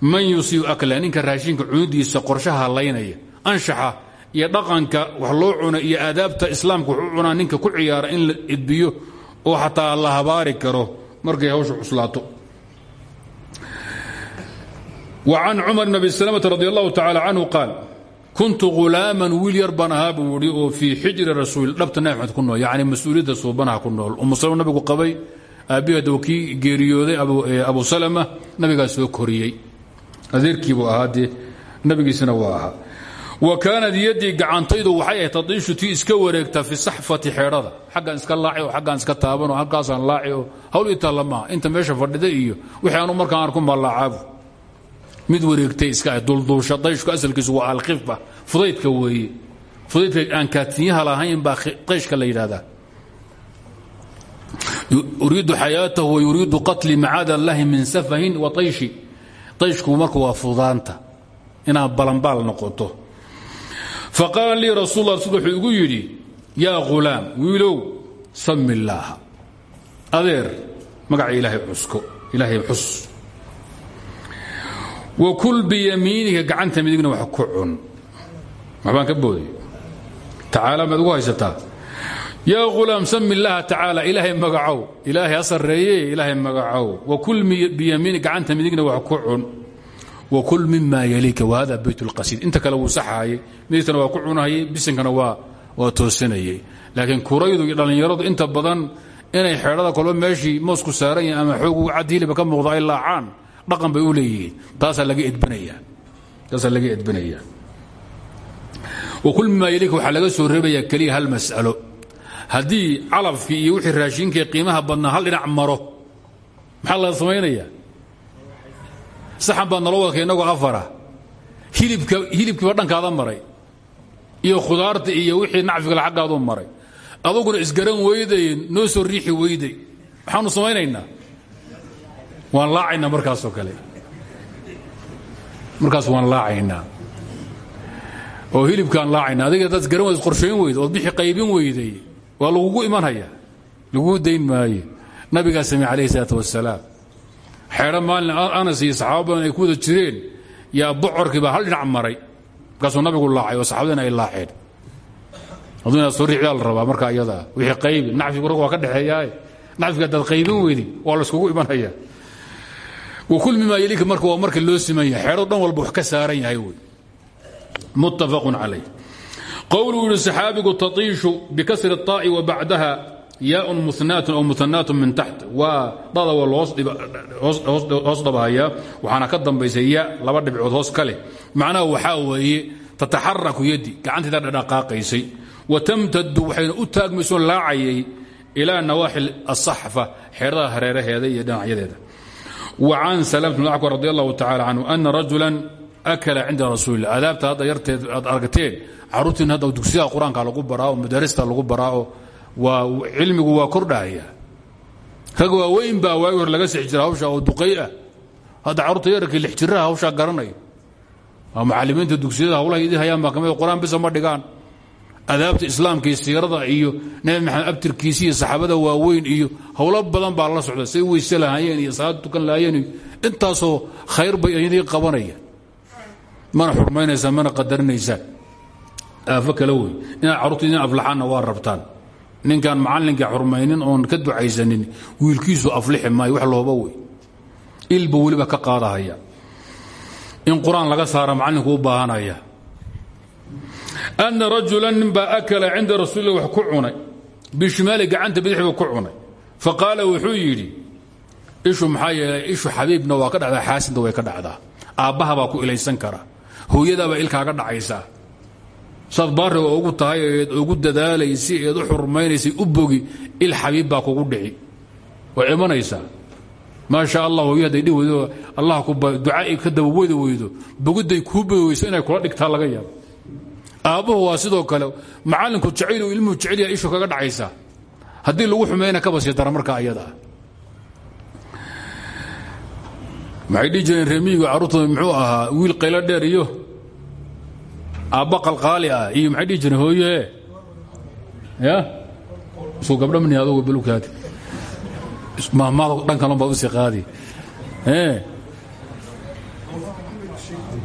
[SPEAKER 1] man yusiiu aklah ninka raashinka cunidiisa qorshaha laynaya anshaxa iyo dhaqanka wax loo cuna iyo aadaabta islaamka wax u cunaa ninka ku ciyaara in la edbiyo oo xataa la habaari karo markay hawsha cuslaato. Wa can cumar bn abi salmata radi allahu tacala canhu qaal kuntu hulaaman wiil yar baan ahaa buu idhi oo fii xijri rasuul dhabta nabi maxamed ku nool yacni mas'uuliyadda suubanaha ku nool. Umu salama nabigu qabay aabbihi hadda kii geeriyooday abu salama nabigaa soo koriyey. Adeerkii buu ahaa dee nabigiisina waa ahaa. Wa kaanad yaddii gacantaydu waxay ahayd tadiishu tii iska wareegta fi saxfati xeedhada xaggaan iska laaci oo xaggaan iska taaban oo halkaasaan laaci oo iyo wixii aanu mid wareegtay iska dulduusha dayshku asalkiisu waa alkhifa fudaydka weeye. Fudaydka aan kaatiinyaha lahayn baa dayshka la yidhahdaa yuriidu xayaatahu wa yuriidu qatli macaada allahi min safahin wa tayshi. Dayshku marka waa fudaanta. Inaad balanbaal noqoto. Faqaala lii rasul la rasul wuxuu igu yidhi yaa ghulaam wiilow magaca ilaahay cusko ilaahay xus wa kul biyamiinika gacanta midigna wax ku cun. Waxbaan ka booday. Tacaala maad ugu haysataa. Yaa ghulaam sami illaaha tacaala ilaahay magacow. Ilaahay ha sarreeye ilaahay magacow. Wa kul biyamiini gacanta midigna wax ku cun. Wa kul mima yaliika wahada bayt اlqasiid inta kale wuu saxaayey. Midigtana waa ku cunahayey. Bisinkana waa waa toosanayey. Laakiin kuraydu iyo dhallinyaradu inta badan inay xeedhada kolba meeshii moosku saaran yahin ama xoog cad hiliba ka muuqdo ay laacaan dhaqan bay u leeyihiin. Taasaa laga edbinayaa taasaa laga edbinayaa wa kul mima yaliika waxaa laga soo reebayaa keliya hal mas'alo. Haddii calafkii iyo wixii raashinkii qiimaha badnaa hal dhinac maro maxaa laga samaynayaa? Saxan baa nalo wadka innagoo afara. Hilibka hilibkiiba dhankaada maray. Iyo khudaarta iyo wixii nacfigale xaggaadu maray. Aduguna isgaran weyday noo soo riixi weyday. Maxaanu samaynaynaa waan laacaynaa markaasoo kale. Markaas waan laacaynaa oo hilibkaan laacayna. Adiga dad isgaran weyd qorshayn weyda ood bixi qaybin weyday. Waa lagugu imanhaya laguu dayn maayo. Nabigaa samey calayhi isalaat wasalaam xeedho maalin anas iyo ay ku jireen. Yaa bocorkii baa hal dhinac maray. Markaasuu nabigu laacay oo saxaabadina ay laaceen. Aduu inaad soo riixdaa la marka iyadaa wixii qaybi nacfigu rag waa ka dhexeeyaaye nacfiga haddaad qaybin weydi waa layskugu imanaya wakul mimaa yeliika marka waa marka loo siman yahay xeedho dhan walba wax ka saaran yahay wey muttafaqun calayh qowluu yihi saxaabigu tatiishu bikasri الطaa'i wa bacdaha yaaun munaatun aw muanaatun min taxt waa dada waa hoos dhabahayaa waxaana ka dambaysa ya laba dhibcood hoos ka leh macnaha waxaa weeye tataxaraku yadi gacantayda dhadhaqaaqaysay wa tamtadu waxayna u taagmayso laacayay ilaa nawaaxi asaxfa xeerada hareeraheeda iyo dhinacyadeeda can salamت bn ackwar radi allahu tacala canhu ana rajulan akala cinda rasuulillah adaabta hadda yarteed aad aragteen caruurtiin hadda dugsiyada qur'aanka lagu baraa oo madaarista lagu baraa oo waa cilmigu waa kordhahaya rag waaweyn baa waagi hor laga sixi jira hawsha oo duqay ah hadda carruurta yararkii lix jiraha hawshaa garanaya waa macallimiinta dugsiyada hawlaha idii hayaan baa ka mid qur'aan bisa ma dhigaan adaabta islaamka iyo siirada iyo nebi maxamed abtirkiisi iyo saxaabada waaweyn iyo howlo badan baa la socda say weyse lahaayeen iyo salaad tukan lahaayeen iyo intaasoo khayr bay idii qabanaya mana xurmaynaysaan mana qadarinaysaa aafo kale wey inaad carruurta idin aflaxaanna waa macallinka xurmaynin oon ka ducaysanin wiilkiisu aflixi maayo wax looba wey. Ilba weliba ka qaadahaya. In qur'aan laga saara macallinku u baahanaya ana rajula ninbaa akala cinda rasuulilah wax ku cunay bishimaali gacanta bidixbuu ku cunay faqaala wuxuu yidhi ishu maxaa ishu xabiibna waa ka dhacdaa xaasinta way ka dhacdaa aabbaha baa ku ilaysan kara hooyadaabaa ilkaaga dhacaysaa saad baariga ugu tahay ugu dadaalaysi eed u xurmaynaysay u bogi il xabiib baa kugu dhici way imanaysaa maa sha allah hooyo hadday dhi allah duca ka dabawadi weydo bogidday kuu bogi weyso inay kula dhigtaa laga yaabo aabbuhu waa sidoo kale macallinku jacayl uu ilmuhu jecel yahay ishu kaga dhacaysaa haddii lagu xumayna kaba sii dara markaa ayada. Maxay dhihi jireen reemiyigu carruurtooda muxuu ahaa wiil qaylo dheer iyo aabba qalqaali ah? Iyo maxay dhihi jireen hooye. Ya? Isuu gabdha mani adugu balugkaadi mahmaada dhan kalon baad u sii qaadi.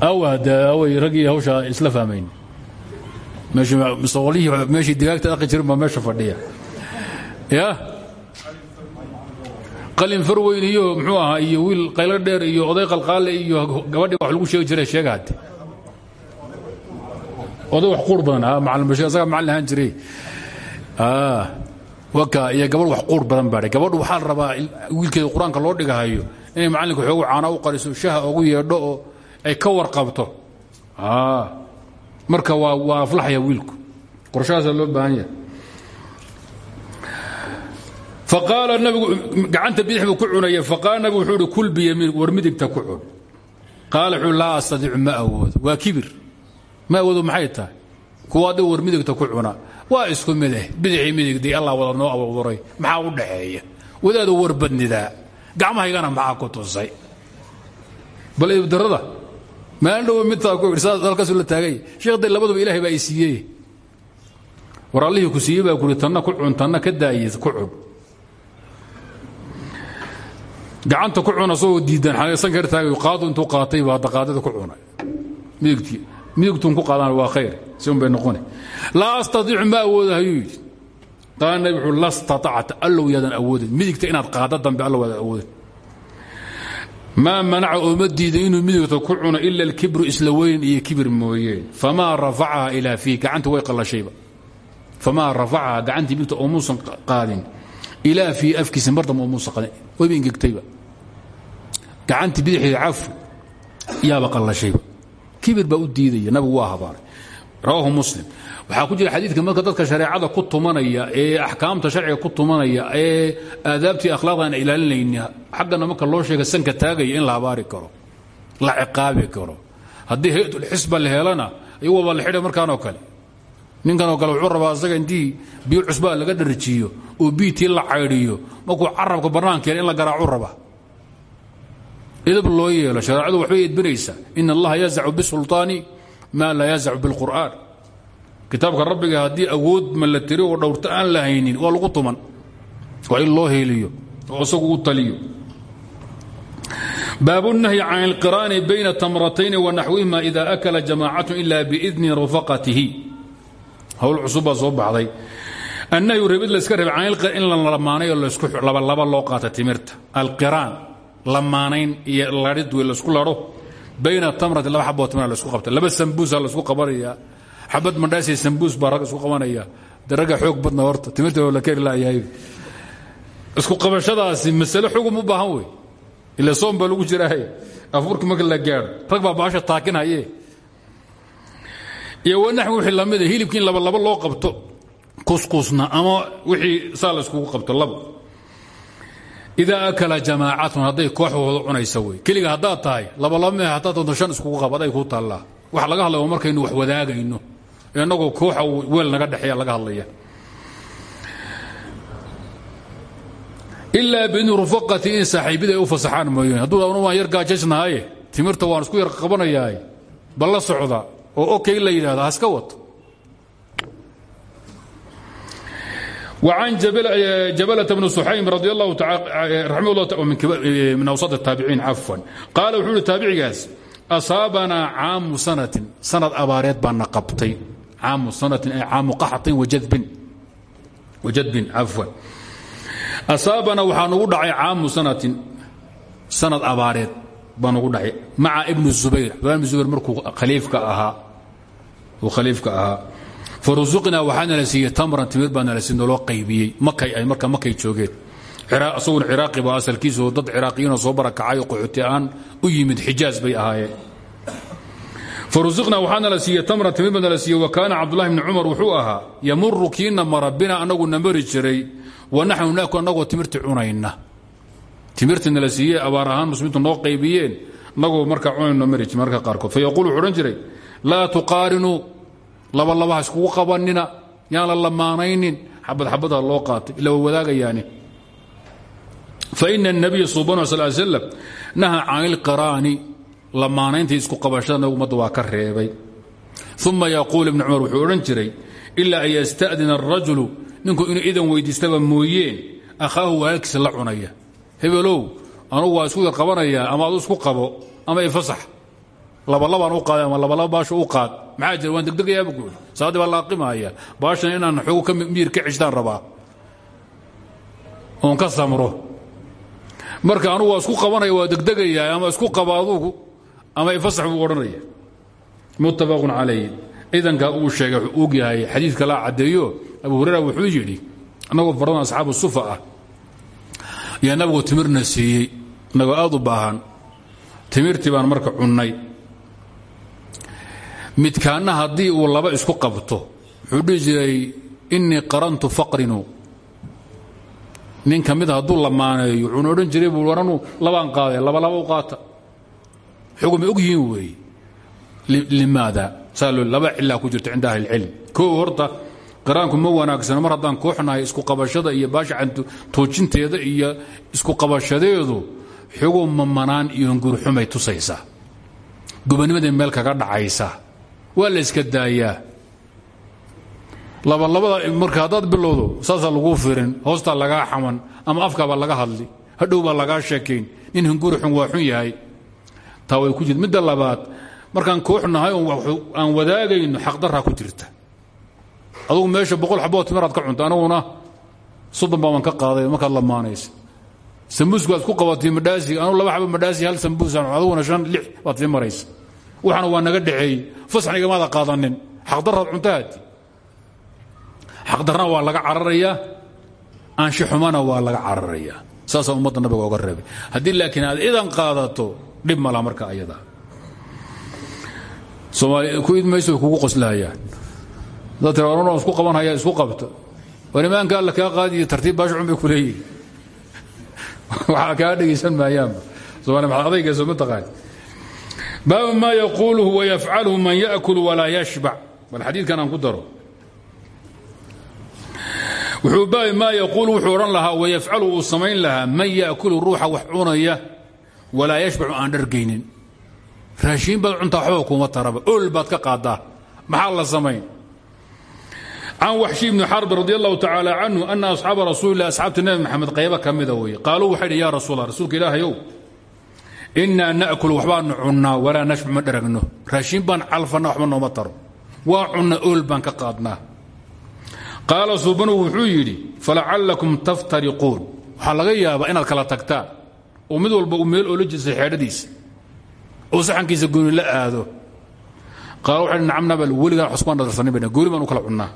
[SPEAKER 1] Awa de away raggii hawshaa isla fahmayn meeshii digaagta dhaqi jirin baa meesha fadhiya. Ya? Qalin farweyn iyo mxuu ahaa iyo wiil qaylo dheer iyo oday qalqaale iyo gabadhii wax lagu sheegi jiray sheegaade oday wax quur badan macalin bashir asaga macallin ahaan jiray. Waka iyo gabadh wax quur badan baadhe gabadhu waxaa la rabaa wiilkeeda qur'aanka loo dhigahayo inay macallinka xoogu caana u qariso shaha ugu yeedho oo ay ka warqabto marka waa waa aflaxaya wiilku. Qorshahaasaa loo baahan yahay. Faqaala nabigu gacanta bidix buu ku cunaya. Faqaala nabigu wuxuu uhi kul biyamiin war midigta ku cun. Qaala wuxuu laa astadiicu ma awoodo waa kibir. Ma awoodo maxay tahay? Kuwa adda war midigta ku cuna waa isku mideh bidixii midigdii allah wada noo abuuray. Maxaa u dhaxeeya wadaada war badnidaa. Gacmahaygana maxaa ku tusay? Bal ibdarada maalin dhow midtaa ku saas halkaasuu la taagay. Sheekhdee labaduba ilaahay baa i siiyey. War allihii ku siiyey baa kuri tanna ku cun tanna ka daaye ku cun. Gacanta ku cuna soo diidan sanka her taagay qaadu intuu qaatay baa hadda qaadada ku cunay. Midigtii midigtuun ku qaadaan waa khayr si un bay noqone laa astaiicu ma awooda hayuu yidhi. Qaala nabi wuxuu la staacta allow yaadan awoodin. Midigta inaad qaada dambe allow yaadan awoodin maa manaca ooma diida inuu midigta ku cuno ila alkibru isla weyn iyo kibir mooyeen famaa rafacaha ilaa fiih gacanta way qallashayba famaa rafacaha gacantii midigta oomuusan qaadin. Ilaa fii afkiisa mar dambe oomuusan qaadin wayba ingegtayba gacantii bidixeeda cafu yaaba qallashayba kibir baa u diidaya nabigu waa habaaray rawaahu muslim. Waxaa ku jira xadiidka marka dadka shareecada ku tumanaya ee axkaamta sharciga ku tumanaya ee aadaabtii akhlaaqda aan ilaalinayni xaggana marka loo sheega sanka taagaya in la habaari karo la ciqaabi karo. Haddii hay'atulxisba la helana iyagoo baa la xidhay markaanoo kale. Ninkanoo kale wuxuu rabaa asaga intii biyo cusbaa laga dharjiyo oo biitii la caydhiyo markuu carabka bannaanka in la garaacu raba idab loo yeelo shareecadu waxbay edbinaysaa in allaha yazacu bisulطaani maa laa yazacu biاlqur'aan kitaabka rabbiga haddii awood ma la tiri oo dhowrto aan la haynin waa lagu tuman waa in loo heeliyo oo isagu u taliyo baabu الnahyi can اlqiraani bayna tamratayni wanaxwihima ida akala jamacat ila biidni rufaqatihi hawl cusub baa soo baxday annahyu rebid la iska reeb can in la lamaanay oo lasku labalaba loo qaata timirta alqiraan lamaanayn iyo ladhid wey laisku ladho bayna tamrati laba xaboo timira la isku qabta. Laba sambuusa la isku qabanaya. Xabad mandhaasiya sambuus baa isku qabanaya. De xoog badna horta timirta la keri laayahay isku qabashadaasi masale xugum u baahan wey. Ila soom baa lagu jiraaye afuurka marka la gaadho rag baa baasha taakinhaye iyo wanaxwi wixii lamida hilibkii in laba laba loo qabto. Kuskusna ama wixii saa la qabto laba idaa akala jamaacatun hadday koox wada cunaysa wey keliga haddaad tahay labalaba me haddaad doonto shan iskugu qab aday kuu waxa laga hadlaya markaynu wax wadaagayno innagoo kooxa weel naga dhexeeya laga hadlaya ilaa biidni rufaqati in saaxiibida ay u fasaxaan mooyeen hadduu waan yar gaajaysnahaye timirta waan isku yar qabanayahay bal la socda oo okay la yidhahda ha iska wato وعن جبلة بن سحيم رضي الله تعالى رحمه الله من أوسط التابعين عفوا قال وحول التابعيgaas أصاaبنا cاaم سنة سنad abaareed baana qabtay caamu sanatin ay caamu qaxطin وajadbin wajadbin cafwan asaabana waxaa nugu dhacay caamu sanatin sanad abaareed baa nugu dhacay maca ibnu zubayr abdullah ibn zubayr markuu khaliifka ahaa uu khaliifka ahaa farusuqnaa waxaa nala siiyey tamran timir baa nala siiy naloo qaybiyey makay ay marka makay joogeen isaguna ciraaqi ba asalkiisu dad ciraaqiyiinoo soo barakacay oo qaxooti aan u yimid xijaaz bay ahaayeen farusiqnaa waxaa nala siiye tamran timir baa nala siiye wa kaana cabdullahi bni cumar wuxuu ahaa yamuru kiina mara bina anagu na mari jiray wa naxnu naaku annagoo timirti cunayna timirti nala siiyey abaar ahaan muslimiintu noo labalaba ha iskugu qabanina yaan la lamaanaynin. Xabad xabada loo qaatay ila wadaagayaani. Faina اnabiya suban sal slam nahaa can ilqiraani lamaanayntii isku qabashada nabigu ummadda waa ka reebay. Uma yaquul ibn cumar wuxuu jiray ilaa an yasta'dina arajulu ninku inuu idan weydiistaba mooyeen akhaahu waagkiisa la cunaya. Hebelow anugu wa isku yar qabanayaa ama isku qabo ama ifasax labalabaan u qaada ama labalaba baasha u qaad. Maxaa jira? Waan degdegayaaba guuri saadii baa laaqimaya baashan inaan xoogu ka miyir ka cishtaan rabaa. Oon ka samro. Marka anugu waa isku qabanaya waa degdegayaa ama isku qaba adugu ama ifasax buu odhanaya. Muttafaqun calayh ciidankaa uu sheegay wuxuu og yahay xadiidka laa caddeeyo. Abu hurera wuxuu yidhi annagoo faradan asxaabu sufa ah yaa nabigu timirna siiyey. Innagoo aad u baahan. Timirtii baan marka cunnay midkaanna haddii uu laba isku qabto wuxuu dhihi jiray innii qarantu faqrinu nin ka mida hadduu lamaaneeyo wuxuuna jiray buu waranu labaan qaadee laba laba u qaata. Xugumay og yihiin weeye limaada? Saa laba cilaa ku jirta cinda ahli ilcilm koo horta qiraanku ma wanaagsano mar haddaan kooxnahay isku qabashada iyo baasha toojinteeda iyo isku qabashadeedu xugum mamanaan iyo hungurxumay tusaysaa. Gobanimaday meel kaga dhacaysa waa la iska daayaa. Labalabada marka haddaad bilowdo saasaa laguu firin hoostaa lagaa xaman ama afkaabaa laga hadli hadhow baa lagaa sheekayn nin hunguri xun waa xun yahay. Taa way ku jirta midda labaad markaan kooxnahay aan wadaagayno xaqdarraa ku jirta. Adugu meesha boqol xaboo timiraad ka cunta aniguna soddon baaban ka qaaday markaad lamaanaysa sambuus baad ku qabatay madhaasi anugu laba xabo madhaasi hal sambuusaan aduguna shan lix baad sii waxaana waa naga dhaxeeyey fasaxna igamaada qaadanin. Xaqdarraad cuntahaati xaqdarrana waa laga cararayaa aanshixumana waa laga cararayaa saasaa ummadda nabiga oga reebay. Haddii laakiin aad idan qaadato dhib malaha marka ayada. Soomaali ku id mayso way kugu qoslahayaan dad tira oran isku qabanhaya isku qabta war imaanka alla kaa qaadiyo tartiib baashcun bay ku leeyihiin waxaa kaa dhegaysan maayaanba somaali maxad adaygeeso ma taqaan baabu maa yaquuluhu wayafcaluhu man yaأkul walaa yashbac bal xadiidkan aan ku daro. Wuxuu baabi maa yaquulu wuxuu odhan lahaa wayafcalu uu samayn lahaa man yaأkulu ruuxa wax cunaya walaa yashbacu aan dhargaynin. Raashiin baad cuntaa waxba kuma taraba. Ol baad ka qaadaa. Maxaa la samayn? Can waxshi bni xarbi radi allahu tacaala canhu ana asxaaba rasuuli lah asxaabta nebi maxamed qaybo ka mida weeye. Qaaluu waxay dhi ya rasuul rasuulka ilaahayow innaa na'kul waxbaanu cunnaa walaa nashbac ma dharagno. Raashiin baan calfanna waxba nooma taro. Waa cunna ool baan ka qaadnaa. Qaala suubanu wuxuu yidhi falacallakum taftariquun. Waxaa laga yaabaa inaad kala tagtaan oo mid walba uu meel oola jeestay xeedhadiisa oo saxankiisa gooni la aado. Qaala waxay hi nabal weligaan xusbaan dhadarsanin bayna gooni baan kala cunnaa.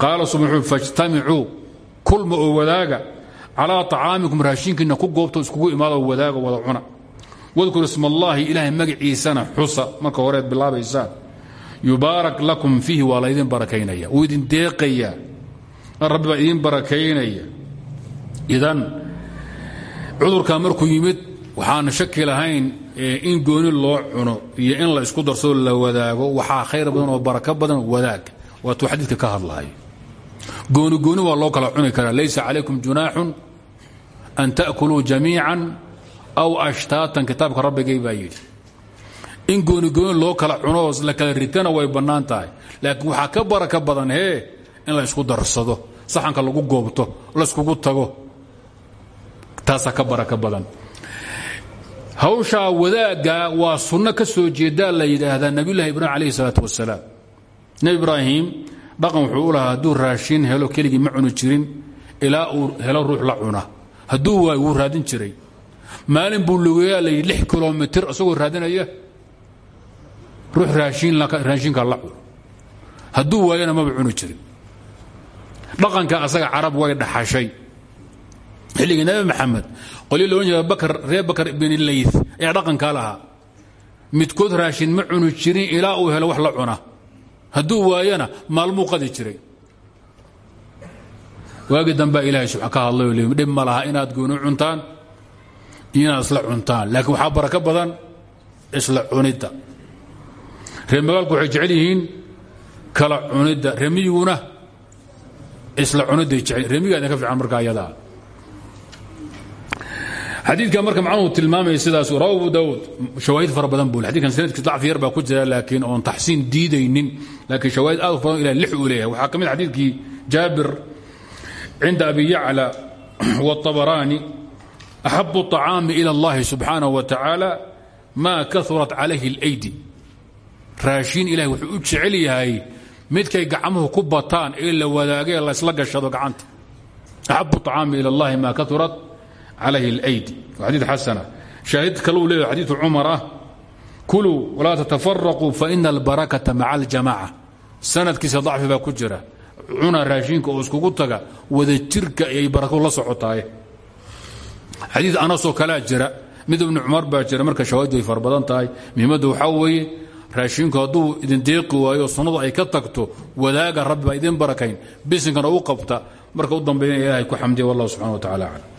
[SPEAKER 1] Qaala suban wuxuu fajtamicuu kulma wadaaga calaa طacaamikum raashinkiina ku goobto iskugu imaado wadaaga wada cuna. Wadkur isma allaahi ilaahay magaciisana xusa marka horeed bilaabaysaan. Yubaarak lakum fiihi waa laydin barakaynaya. Wuu idin deeqayaa rabbi baa idin barakaynaya. Idan cudurkaa markuu yimid waxaan shaki lahayn in gooni loo cuno iyo in la isku darsoo la wadaago. Waxaa khayr badan oo barako badan wadaag. Waatuu xadiidka ka hadlahay gooni gooni waa loo kala cuni karaa. Laysa calaykum junaaxun an ta'kuluu jamiican aw ashtaatan kitaabka rabbigay baa in gooni gooni loo kala cuno la kala ritana way bannaan laakiin waxaa ka baraka badan hee in la isku darsado saxanka lagu goobto layskugu tago. Taasaa ka baraka badan. Hawshaa wadaagga waa sunno ka soo jeedaa la yidhaahdaa nabiyulahi ibraahim alayh salaat wasalaam nebi ibraahim dhaqan wuxuu u lahaa hadduu raashin helo keligii ma cuni jirin ilaa uu helo ruux la cuna. Hadduu waayo wuu raadin jiray. Maalin buu lugeeyaa layidhi lix kilomitir isagoo raadinaya ruux raashinka la cuno. Hadduu waayana maba cuni jirin. Dhaqanka asaga carab way dhaxashay. Xilligii nabi maxamed qolyo loodhan jira bakar reer bakar ibn layth ayaa dhaqankaa lahaa. Midkood raashin ma cuni jirin ilaa uu helo wax la cuna hadduu waayana maalmuu qadi jiray. Waagii dambea ilaahay subaa ka hadlay dhib ma laha inaad gooni cuntaan inaad isla cuntaan laakiin waxaa barako badan isla cunidda. Reer magaalku waxay jecel yihiin kala cunidda remiyiguna isla cunidday jecel remiga idinka fiican marka ayadaa xadiidka marka macnuhu tilmaamaya sidaas rawa abu daawuud shawaahid fara badan buu xadidkan sanadkiis dacfi yar baa ku jira laakiin oon taxsiin diidaynin laakiin shawaahid aad u badan ilaa lix uu leeyahay waxaa ka mid xadiidkii jaabir cinda abi yacla wاطabaraani axabu الطacaami ilى اllahi subxaanaه wa tacaala ma kaurat calayhi اlaydi raashiin ilahay wuxuu u jecel yahay midkay gacmuhu ku bataan ee la wadaagee laysla gashado gacanta axabu الطacaami ilى اllahi ma kaurat calayhi اlaydi xadii xasana shaahid kaluu leeyahy xadiiu cumar ah kuluu walaa tatafaraquu faina albarakata maca aljamaca sanadkiisa dacfi baa ku jira cuna raashinka oo iskugu taga wada jirka ay barakadu la socotaaye xadii anasoo kalea jira mid ibnu cumar baa jira marka shawaahiddu ay fara badan tahay muhiimaddu waxaa weeye raashinku hadduu idin deeqi waayo sunnadu ay ka tagto wadaaga rabbi baa idin barakayn bisinkana u qabta marka u dambeeyana ilaahay ku xamdiya wallah subxana wa tacala aclam